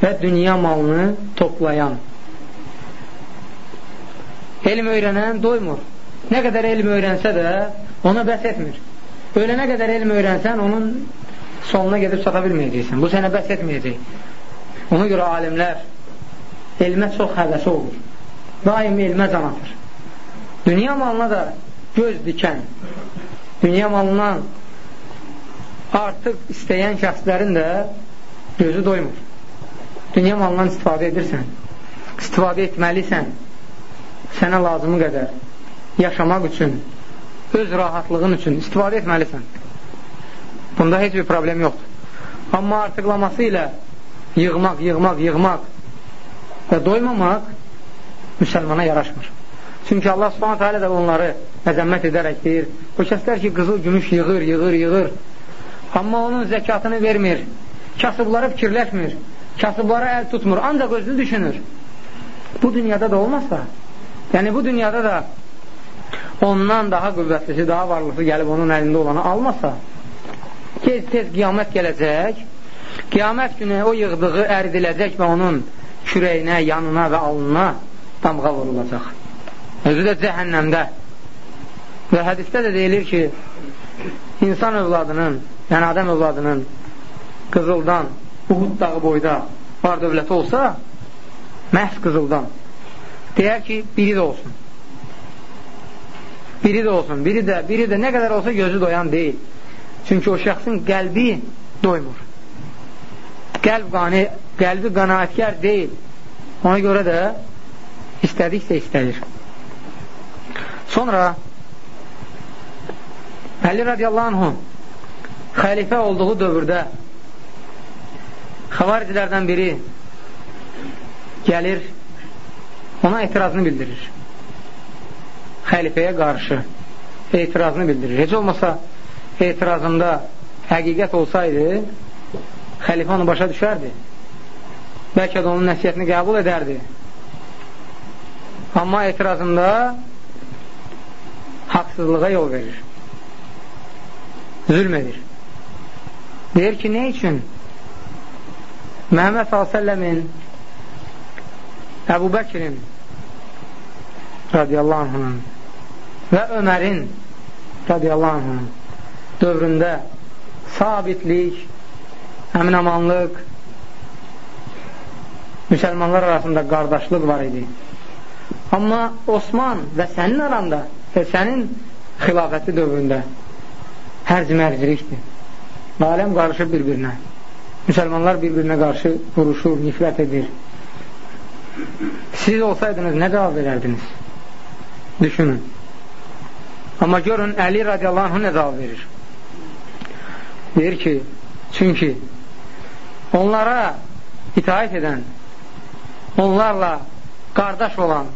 və dünya malını toplayan. Elm öyrənən doymur. Nə qədər elm öyrənsə də ona bəs etmir. Ölənə qədər elm öyrənsən, onun sonuna gedib çata bilməyəcəksən. Bu sənə bəs etməyəcək. Ona görə alimlər elmə çox həvəsi olur. Daim elmə can atır. Dünya malına da göz dikən, dünya malından artıq istəyən şəxslərin də gözü doymur. Dünya malından istifadə edirsən, istifadə etməlisən, sənə lazımı qədər yaşamaq üçün, öz rahatlığın üçün istifadə etməlisən. Bunda heç bir problem yoxdur. Amma artıqlaması ilə yığmaq, yığmaq, yığmaq və doymamaq müsəlmana yaraşmır. Çünki Allah subhanətə alə də onları məzəmmət edərək deyir, o kəslər ki, qızıl, gümüş yığır, yığır, yığır, amma onun zəkatını vermir, kasıbları fikirləşmir, kasıblara əl tutmur, ancaq özünü düşünür. Bu dünyada da olmazsa, yəni bu dünyada da ondan daha qüvvətlisi, daha varlısı gəlib onun əlində olanı almasa, tez-tez qiyamət gələcək, qiyamət günü o yığdığı əridiləcək və onun kürəyinə, yanına və alnına damğa vurulacaq. Özü də cəhənnəmdə. Və hədistə də deyilir ki, insan övladının, yəni adam övladının qızıldan, Uhud dağı boyda var dövləti olsa, məhz qızıldan. Deyər ki, biri də olsun. Biri də olsun, biri də, biri də nə qədər olsa gözü doyan deyil. Çünki o şəxsin qəlbi doymur. Qəlb qani, qəlbi qanaətkar deyil. Ona görə də istədiksə istədir. Sonra Əli radiyallahu anhu xəlifə olduğu dövrdə xavaricilərdən biri gəlir, ona etirazını bildirir. Xəlifəyə qarşı etirazını bildirir. Heç olmasa etirazında həqiqət olsaydı, xəlifə onu başa düşərdi. Bəlkə də onun nəsiyyətini qəbul edərdi. Amma etirazında haqsızlığa yol verir. Zülm edir. Deyir ki, nə üçün? Məhəmməd s.ə.v-in Əbu Bəkirin radiyallahu anhının və Ömərin radiyallahu anhının dövründə sabitlik, əminamanlıq, müsəlmanlar arasında qardaşlıq var idi. Amma Osman və sənin aranda və sənin xilafəti dövründə hərc mərcilikdir. Aləm qarışır bir-birinə. Müsəlmanlar bir-birinə qarşı vuruşur, nifrət edir. Siz olsaydınız nə cavab verərdiniz? Düşünün. Amma görün, Əli radiyallahu anh nə cavab verir? Deyir ki, çünki onlara itaət edən, onlarla qardaş olan,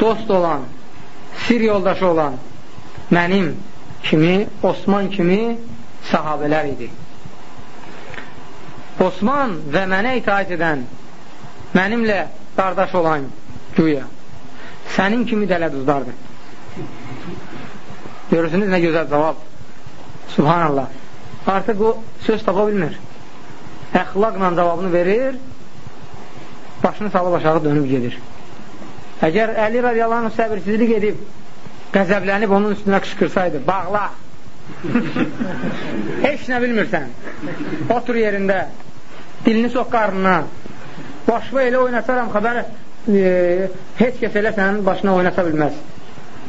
dost olan, sir yoldaşı olan mənim kimi, Osman kimi sahabələr idi. Osman və mənə itaat edən, mənimlə qardaş olan güya, sənin kimi dələduzlardır. Görürsünüz nə gözəl cavab. Subhanallah. Artıq o söz tapa bilmir. Əxlaqla cavabını verir, başını salıb aşağı dönüb gedir. Əgər Əli radiyallahu səbirsizlik edib, qəzəblənib onun üstünə qışqırsaydı, bağla, heç nə bilmirsən, otur yerində, dilini soq qarnına, başına elə oynasaram, xəbər e, heç kəs elə sənin başına oynasa bilməz.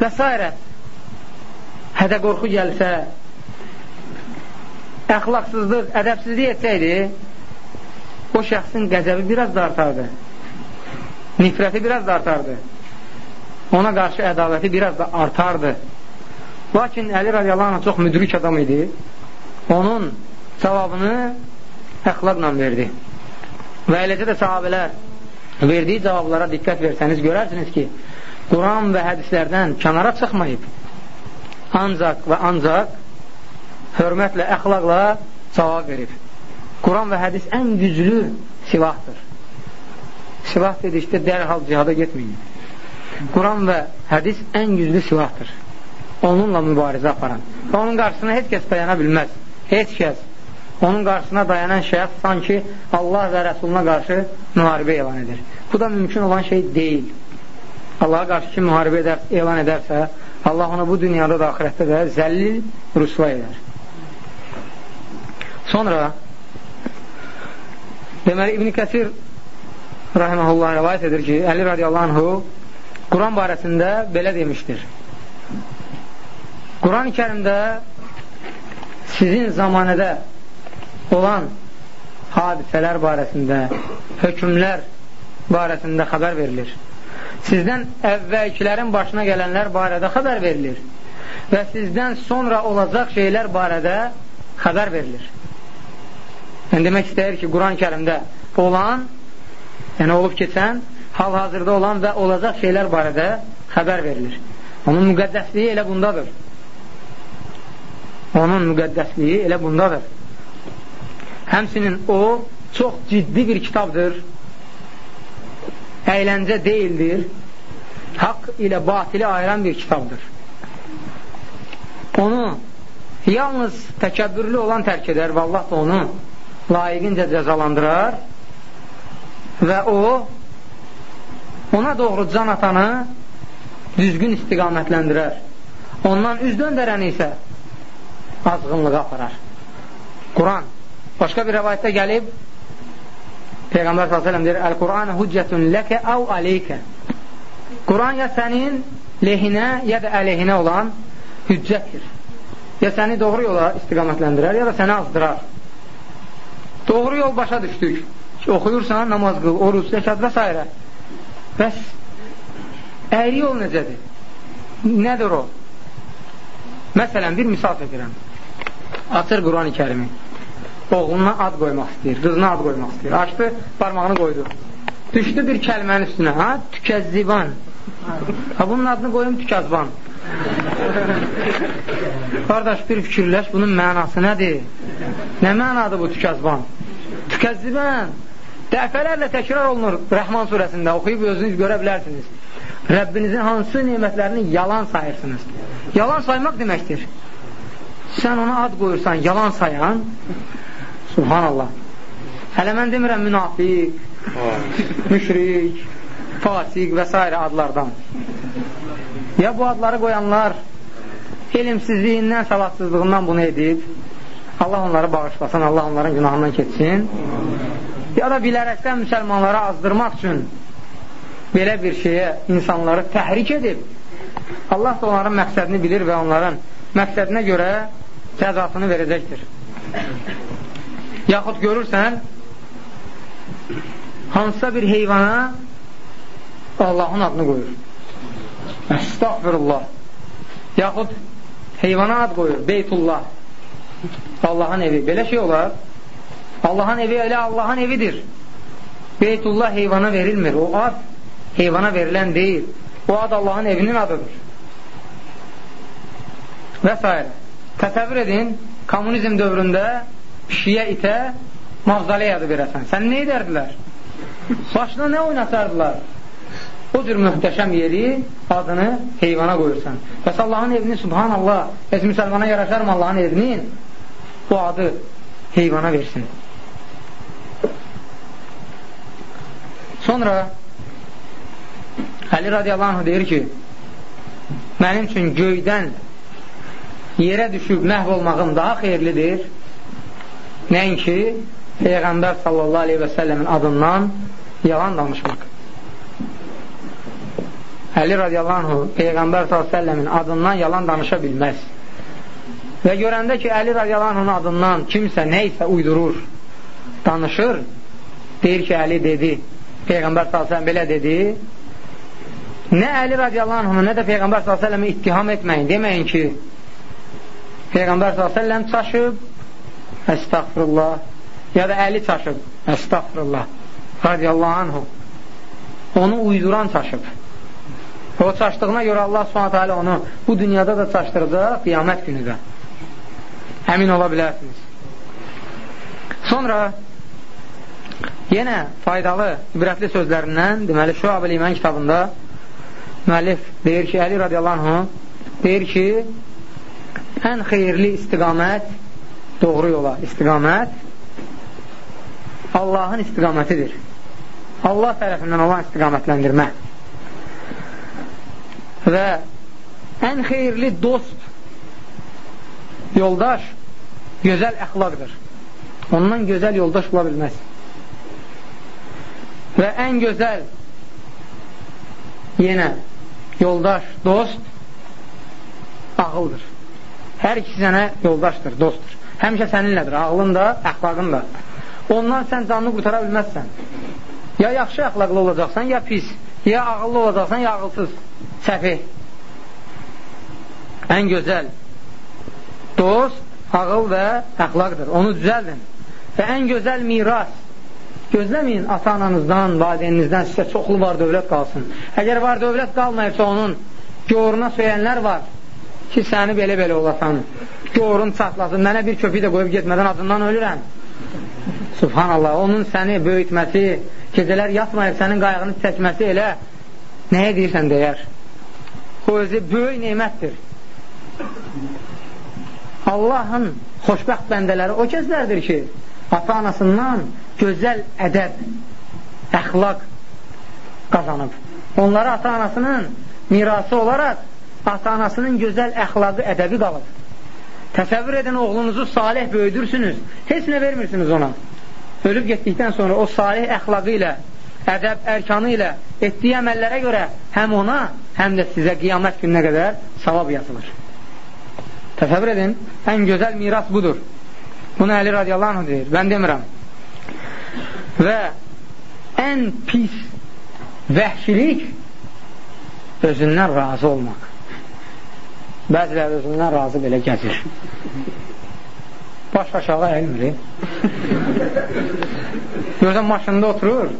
Və s. Hədə qorxu gəlsə, əxlaqsızlıq, ədəbsizlik etsəydi, o şəxsin qəzəbi biraz da artardı. Nifrəti biraz da artardı. Ona qarşı ədaləti biraz da artardı. Lakin Əli radiyallahu anh çox müdrik adam idi. Onun cavabını əxlaqla verdi. Və eləcə də sahabələr verdiyi cavablara diqqət versəniz görərsiniz ki, Quran və hədislərdən kənara çıxmayıb. Ancaq və ancaq hörmətlə, əxlaqla cavab verib. Quran və hədis ən güclü silahdır. Silah dedikdə dərhal cihada getməyin. Quran və hədis ən güclü silahdır. Onunla mübarizə aparan. Və onun qarşısına heç kəs dayana bilməz. Heç kəs. Onun qarşısına dayanan şəxs sanki Allah və Rəsuluna qarşı müharibə elan edir. Bu da mümkün olan şey deyil. Allaha qarşı kim müharibə edər, elan edərsə, Allah ona bu dünyada da, ahirətdə də zəllil rüsva edər. Sonra deməli İbn Kəsir rahiməhullah rəvayət edir ki, Əli radiyallahu anhu Quran barəsində belə demişdir. Quran-ı kərimdə sizin zamanədə olan hadisələr barəsində, hökmlər barəsində xəbər verilir. Sizdən əvvəlkilərin başına gələnlər barədə xəbər verilir və sizdən sonra olacaq şeylər barədə xəbər verilir. Yəni, demək istəyir ki, Quran-ı kərimdə olan, yəni olub keçən, hal-hazırda olan və olacaq şeylər barədə xəbər verilir. Onun müqəddəsliyi elə bundadır. Onun müqəddəsliyi elə bundadır. Həmsinin o çox ciddi bir kitabdır əyləncə deyildir, haqq ilə batili ayıran bir kitabdır. Onu yalnız təkəbbürlü olan tərk edər və Allah da onu layiqincə cəzalandırar və o ona doğru can atanı düzgün istiqamətləndirər. Ondan üz döndərəni isə azğınlığa aparar. Quran. Başqa bir rəvayətdə gəlib Peyğəmbər s.ə.v deyir, Əl-Quran hüccətun ləkə əv aleykə. Quran ya sənin lehinə, ya da əleyhinə olan hüccətdir. Ya səni doğru yola istiqamətləndirər, ya da səni azdırar. Doğru yol başa düşdük. Ki, oxuyursan, namaz qıl, oruç, zəkat və s. Bəs əyri yol necədir? Nədir o? Məsələn, bir misal çəkirəm. Açır Quran-ı kərimi oğluna ad qoymaq istəyir, qızına ad qoymaq istəyir. Açdı, barmağını qoydu. Düşdü bir kəlmənin üstünə, ha, tükəzziban. Ha, bunun adını qoyum tükəzban. Qardaş, bir fikirləş, bunun mənası nədir? Nə mənadır bu tükəzban? Tükəzzibən dəfələrlə təkrar olunur Rəhman surəsində, oxuyub özünüz görə bilərsiniz. Rəbbinizin hansı nemətlərini yalan sayırsınız? Yalan saymaq deməkdir. Sən ona ad qoyursan, yalan sayan, Subhanallah. Hələ mən demirəm münafiq, müşrik, fasik və s. adlardan. Ya bu adları qoyanlar elmsizliyindən, salatsızlığından bunu edib, Allah onları bağışlasın, Allah onların günahından keçsin. Ya da bilərəkdən müsəlmanları azdırmaq üçün belə bir şeyə insanları təhrik edib, Allah da onların məqsədini bilir və onların məqsədinə görə cəzasını verəcəkdir. Yaxud görürsən, hansısa bir heyvana Allahın adını qoyur. Əstəğfirullah. Yaxud heyvana ad qoyur, Beytullah. Allahın evi. Belə şey olar. Allahın evi elə Allahın evidir. Beytullah heyvana verilmir. O ad heyvana verilən deyil. O ad Allahın evinin adıdır. Və s. Təsəvvür edin, kommunizm dövründə pişiyə itə mavzaley adı verəsən. Sən nə edərdilər? Başına nə oynatardılar? O cür möhtəşəm yeri adını heyvana qoyursan. Bəs Allahın evini, subhanallah, bəs müsəlmana yaraşarmı Allahın evinin? Bu adı heyvana versin. Sonra Əli radiyallahu anh deyir ki, mənim üçün göydən yerə düşüb məhv olmağım daha xeyirlidir, nəinki Peyğəmbər sallallahu aleyhi və səlləmin adından yalan danışmaq. Əli radiyallahu Peyğəmbər s.ə.v-in adından yalan danışa bilməz. Və görəndə ki, Əli radiyallahu adından kimsə nə isə uydurur, danışır, deyir ki, Əli dedi, Peyğəmbər s.ə.v belə dedi, nə Əli radiyallahu nə də Peyğəmbər s.ə.v ittiham etməyin, deməyin ki, Peyğəmbər s.ə.v çaşıb, əstəğfirullah, ya da Əli çaşıb, əstəğfirullah, radiyallahu anh, onu uyduran çaşıb. O çaşdığına görə Allah subhanətə alə onu bu dünyada da çaşdıracaq, qiyamət günü də. Əmin ola bilərsiniz. Sonra yenə faydalı, ibrətli sözlərindən deməli, Şuab-ı İman kitabında müəllif deyir ki, Əli radiyallahu anh deyir ki, ən xeyirli istiqamət doğru yola istiqamət Allahın istiqamətidir. Allah tərəfindən olan istiqamətləndirmə və ən xeyirli dost yoldaş gözəl əxlaqdır. Ondan gözəl yoldaş ola bilməz. Və ən gözəl yenə yoldaş, dost ağıldır. Hər ikisi sənə yoldaşdır, dostdur. Həmişə səninlədir, ağlın da, əxlaqın da. Ondan sən canını qurtara bilməzsən. Ya yaxşı əxlaqlı olacaqsan, ya pis. Ya ağıllı olacaqsan, ya ağılsız səfih. Ən gözəl dost, ağıl və əxlaqdır. Onu düzəldin. Və ən gözəl miras gözləməyin ata-ananızdan, valideyninizdən sizə çoxlu var dövlət qalsın. Əgər var dövlət qalmayıbsa onun göruna söylənlər var ki, səni belə-belə olasan, görun çatlasın, mənə bir köpüyü də qoyub getmədən adından ölürəm. Subhanallah, onun səni böyütməsi, gecələr yatmayıb sənin qayğını çəkməsi elə nəyə deyirsən deyər. O özü böyük neymətdir. Allahın xoşbəxt bəndələri o kəslərdir ki, ata-anasından gözəl ədəb, əxlaq qazanıb. Onlara ata-anasının mirası olaraq ata-anasının gözəl əxlaqı, ədəbi qalıb. Təsəvvür edin, oğlunuzu salih böyüdürsünüz, heç nə vermirsiniz ona. Ölüb getdikdən sonra o salih əxlaqı ilə ədəb ərkanı ilə etdiyi əməllərə görə həm ona, həm də sizə qiyamət gününə qədər savab yazılır. Təsəvvür edin, ən gözəl miras budur. Bunu Əli radiyallahu anh deyir, mən demirəm. Və ən pis vəhşilik özündən razı olmaq. Bəzilər özündən razı belə gəzir. Baş aşağı əyilmir. Görsən maşında oturur,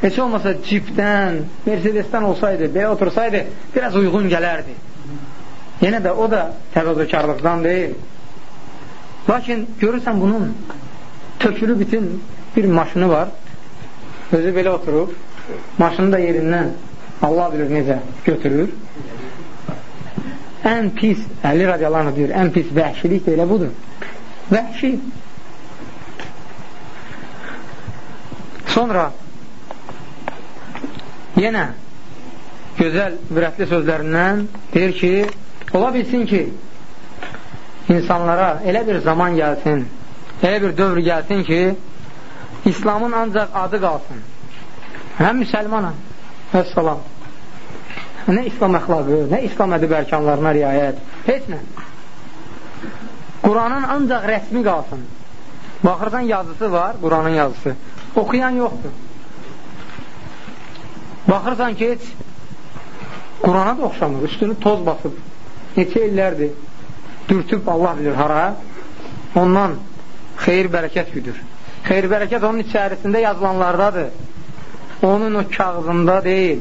Heç olmasa cipdən, Mercedesdən olsaydı, belə otursaydı, biraz uyğun gələrdi. Yenə də o da təvəzzökarlıqdan deyil. Lakin görürsən bunun tökülü bütün bir maşını var. Özü belə oturub, maşını da yerindən Allah bilir necə götürür. Ən pis, Əli radiyalarına deyir, ən pis vəhşilik də elə budur. Vəhşi. Sonra Yenə gözəl, vürətli sözlərindən deyir ki, ola bilsin ki, insanlara elə bir zaman gəlsin, elə bir dövr gəlsin ki, İslamın ancaq adı qalsın. Həm müsəlmanam, vəssalam. Nə İslam əxlaqı, nə İslam ədib ərkanlarına riayət, heç nə. Quranın ancaq rəsmi qalsın. Baxırsan yazısı var, Quranın yazısı. Oxuyan yoxdur. Baxırsan ki, heç Qurana da oxşamır, üstünü toz basıb, neçə illərdir, dürtüb Allah bilir hara, ondan xeyir bərəkət güdür. Xeyir bərəkət onun içərisində yazılanlardadır. Onun o kağızında deyil.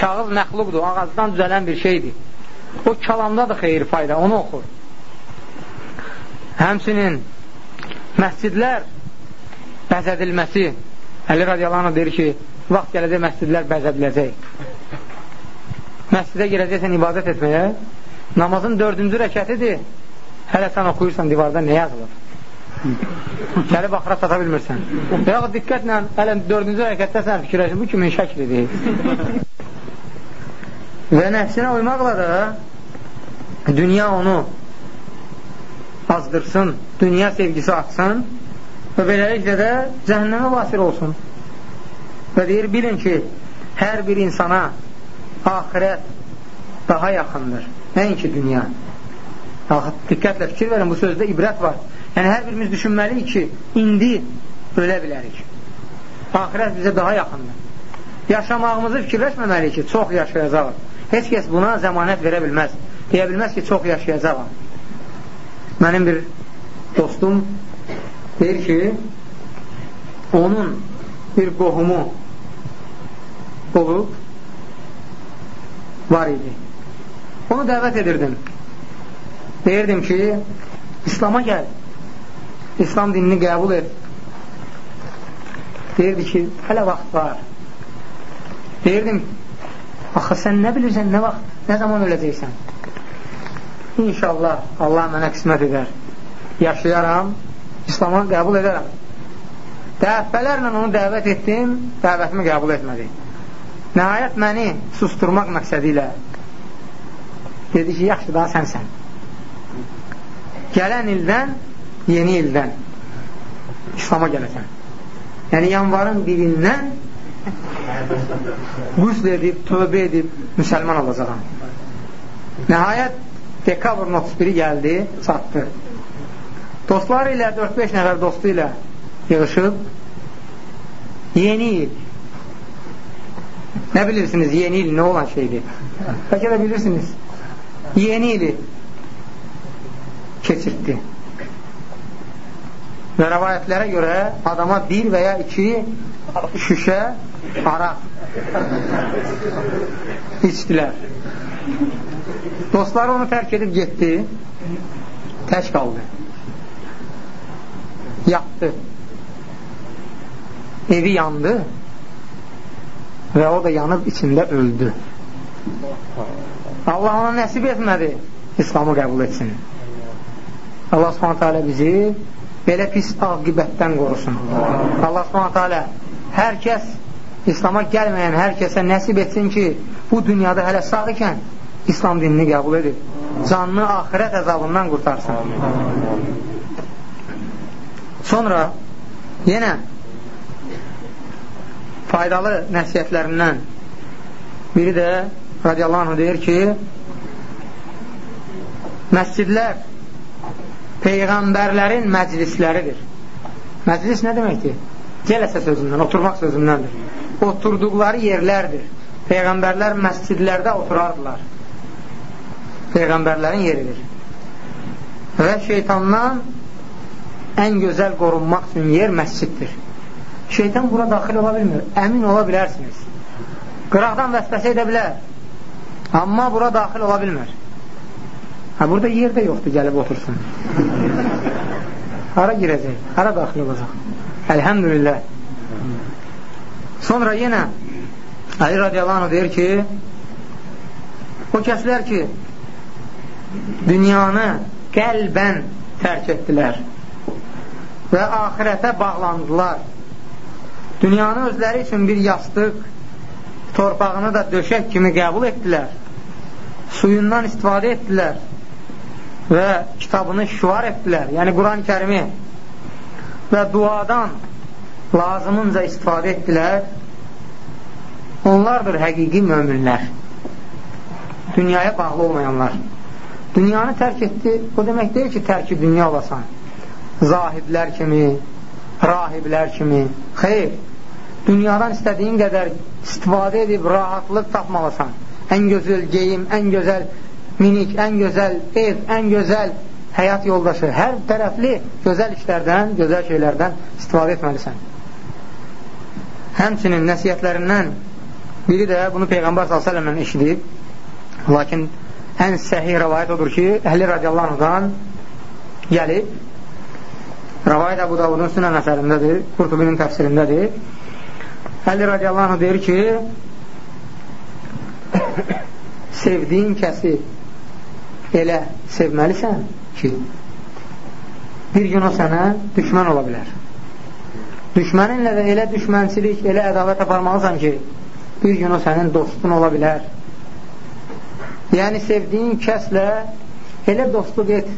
Kağız məxluqdur, ağacdan düzələn bir şeydir. O kalamdadır xeyir fayda, onu oxur. Həmsinin məscidlər bəzədilməsi Əli radiyallahu deyir ki, vaxt gələcək məscidlər bəzədiləcək. Məscidə girəcəksən ibadət etməyə, namazın dördüncü rəkətidir, hələ sən oxuyursan divarda nə yazılır? Gəlib axıra çata bilmirsən. Və yaxud diqqətlə, hələ dördüncü rəkətdə sən fikirləşin, bu kimin şəklidir? Və nəfsinə uymaqla da dünya onu azdırsın, dünya sevgisi artsın və beləliklə də cəhənnəmə vasir olsun. Və deyir, bilin ki, hər bir insana ahirət daha yaxındır. Nəinki dünya. Diqqətlə fikir verin, bu sözdə ibrət var. Yəni, hər birimiz düşünməliyik ki, indi ölə bilərik. Ahirət bizə daha yaxındır. Yaşamağımızı fikirləşməməliyik ki, çox yaşayacaq. Heç kəs buna zəmanət verə bilməz. Deyə bilməz ki, çox yaşayacaq. Mənim bir dostum deyir ki, onun bir qohumu olub var idi. Onu dəvət edirdim. Deyirdim ki, İslama gəl. İslam dinini qəbul et. Deyirdi ki, hələ vaxt var. Deyirdim, axı sən nə bilirsən, nə vaxt, nə zaman öləcəksən? İnşallah Allah mənə qismət edər. Yaşayaram, İslamı qəbul edərəm. Dəfələrlə onu dəvət etdim, dəvətimi qəbul etmədi. Nəhayət məni susturmaq məqsədi ilə dedi ki, yaxşı, daha sənsən. Gələn ildən, yeni ildən İslama gələcəm. Yəni, yanvarın birindən qüsl edib, tövbə edib, müsəlman olacaqam. Nəhayət, dekabrın 31-i gəldi, çatdı. Dostları ilə, 4-5 nəfər dostu ilə yığışıb, yeni il Nə bilirsiniz yeni il nə olan şeydir? Bəlkə də bilirsiniz. Yeni ili keçirtdi. Və rəvayətlərə görə adama bir və ya iki şüşə araq içdilər. Dostları onu tərk edib getdi, tək qaldı. Yatdı. Evi yandı və o da yanıb içində öldü. Allah ona nəsib etmədi İslamı qəbul etsin. Allah subhanətə alə bizi belə pis aqibətdən qorusun. Allah subhanətə alə hər kəs İslama gəlməyən hər kəsə nəsib etsin ki, bu dünyada hələ sağ ikən İslam dinini qəbul edib, canını axirət əzabından qurtarsın. Sonra yenə faydalı nəsiyyətlərindən biri də radiyallahu anh deyir ki məscidlər Peyğəmbərlərin məclisləridir. Məclis nə deməkdir? Cələsə sözündən, oturmaq sözündəndir. Oturduqları yerlərdir. Peyğəmbərlər məscidlərdə oturardılar. Peyğəmbərlərin yeridir. Və şeytandan ən gözəl qorunmaq üçün yer məsciddir. Şeytan bura daxil ola bilmir. Əmin ola bilərsiniz. Qıraqdan vəsvəsə edə bilər. Amma bura daxil ola bilmir. Hə, burada yer də yoxdur, gəlib otursun. Hara girəcək? Hara daxil olacaq? Əlhəmdülillah. Sonra yenə Ali radiyallahu deyir ki o kəslər ki dünyanı qəlbən tərk etdilər və ahirətə bağlandılar Dünyanı özləri üçün bir yastıq, torpağını da döşək kimi qəbul etdilər. Suyundan istifadə etdilər və kitabını şüvar etdilər. Yəni Quran-ı kərimi və duadan lazımınca istifadə etdilər. Onlardır həqiqi möminlər. Dünyaya bağlı olmayanlar. Dünyanı tərk etdi, o demək deyil ki, tərki dünya olasan. Zahidlər kimi, rahiblər kimi. Xeyr, dünyadan istədiyin qədər istifadə edib rahatlıq tapmalısan. Ən gözəl geyim, ən gözəl minik, ən gözəl ev, ən gözəl həyat yoldaşı, hər tərəfli gözəl işlərdən, gözəl şeylərdən istifadə etməlisən. Həmçinin nəsiyyətlərindən biri də bunu Peyğəmbər s.ə.v eşidib, lakin ən səhi rəvayət odur ki, Əhli radiyallahu anhudan gəlib Rəvayət Əbu Davudun sünən əsərindədir, Qurtubinin təfsirindədir. Əli radiyallahu anh deyir ki, sevdiyin kəsi elə sevməlisən ki, bir gün o sənə düşmən ola bilər. Düşməninlə də elə düşmənçilik, elə ədavət aparmalısan ki, bir gün o sənin dostun ola bilər. Yəni, sevdiyin kəslə elə dostluq et.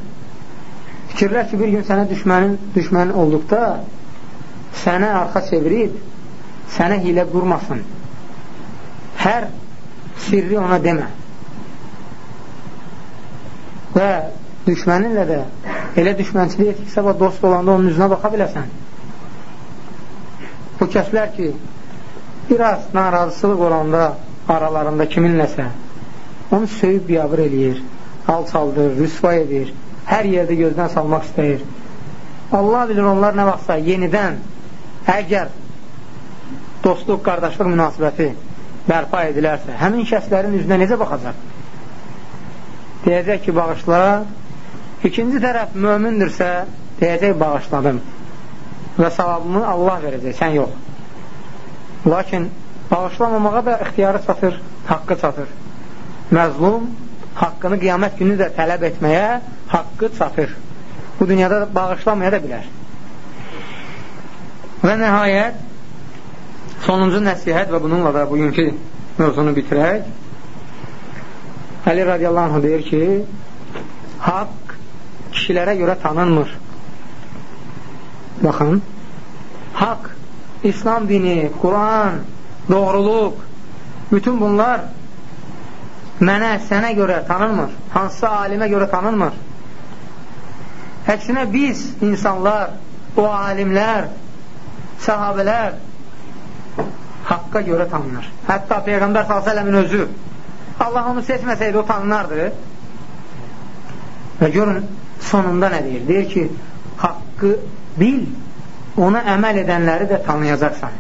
Fikirlər ki, bir gün sənə düşmənin, düşmənin olduqda sənə arxa çevirib, sənə hilə qurmasın. Hər sirri ona demə. Və düşməninlə də elə düşmənçilik et ki, sabah dost olanda onun üzünə baxa biləsən. Bu kəslər ki, biraz narazısılıq olanda aralarında kiminləsə, onu söyüb biyabır eləyir, alçaldır, rüsva edir, hər yerdə gözdən salmaq istəyir. Allah bilir onlar nə vaxtsa yenidən əgər dostluq, qardaşlıq münasibəti bərpa edilərsə, həmin şəxslərin üzünə necə baxacaq? Deyəcək ki, bağışla, ikinci tərəf mömindirsə, deyəcək, bağışladım və savabımı Allah verəcək, sən yox. Lakin bağışlamamağa da ixtiyarı çatır, haqqı çatır. Məzlum haqqını qiyamət günü də tələb etməyə haqqı çatır. Bu dünyada bağışlamaya da bilər. Və nəhayət sonuncu nəsihət və bununla da bugünkü mövzunu bitirək. Əli radiyallahu anh deyir ki, haqq kişilərə görə tanınmır. Baxın, haqq İslam dini, Quran, doğruluq, bütün bunlar mənə, sənə görə tanınmır. Hansısa alimə görə tanınmır. Əksinə biz, insanlar, o alimlər, səhabələr haqqa görə tanınır. Hətta Peyğəmbər s.ə.v-in özü Allah onu seçməsəydi o tanınardı. Və görün, sonunda nə deyir? Deyir ki, haqqı bil, ona əməl edənləri də tanıyacaqsan.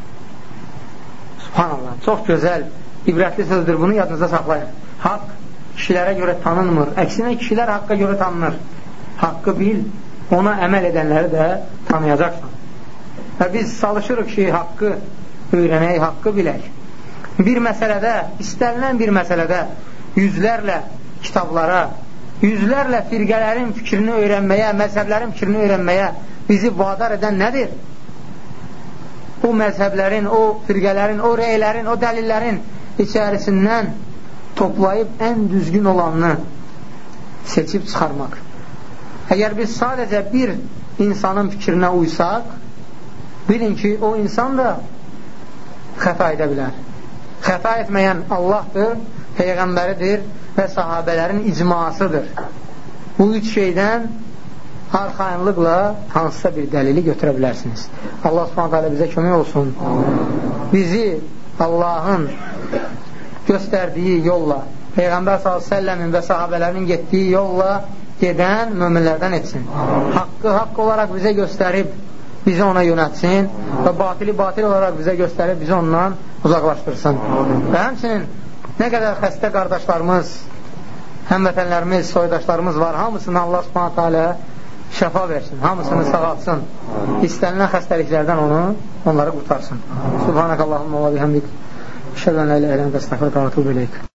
Subhanallah, çox gözəl, ibrətli sözdür, bunu yadınıza saxlayın. Haqq kişilərə görə tanınmır, əksinə kişilər haqqa görə tanınır. Haqqı bil, ona əməl edənləri də tanıyacaqsan. Və biz çalışırıq ki, haqqı öyrənək, haqqı bilək. Bir məsələdə, istənilən bir məsələdə yüzlərlə kitablara, yüzlərlə firqələrin fikrini öyrənməyə, məzhəblərin fikrini öyrənməyə bizi vadar edən nədir? O məzhəblərin, o firqələrin, o reylərin, o dəlillərin içərisindən toplayıb ən düzgün olanını seçib çıxarmaq. Əgər biz sadəcə bir insanın fikrinə uysaq, bilin ki, o insan da xəta edə bilər. Xəta etməyən Allahdır, Peyğəmbəridir və sahabələrin icmasıdır. Bu üç şeydən arxayınlıqla hansısa bir dəlili götürə bilərsiniz. Allah subhanət hələ bizə kömək olsun. Bizi Allahın göstərdiyi yolla, Peyğəmbər s.ə.v-in və sahabələrinin getdiyi yolla gedən möminlərdən etsin. Haqqı haqq olaraq bizə göstərib, bizi ona yönətsin və batili batil olaraq bizə göstərib, bizi ondan uzaqlaşdırsın. Və həmçinin nə qədər xəstə qardaşlarımız, həmvətənlərimiz, soydaşlarımız var, hamısını Allah subhanətə alə şəfa versin, hamısını sağalsın, istənilən xəstəliklərdən onu, onları qurtarsın. Subhanəkallahumma və bihəmdik, şədən lə ilə ələn və əstəxvə və ətub eləyik.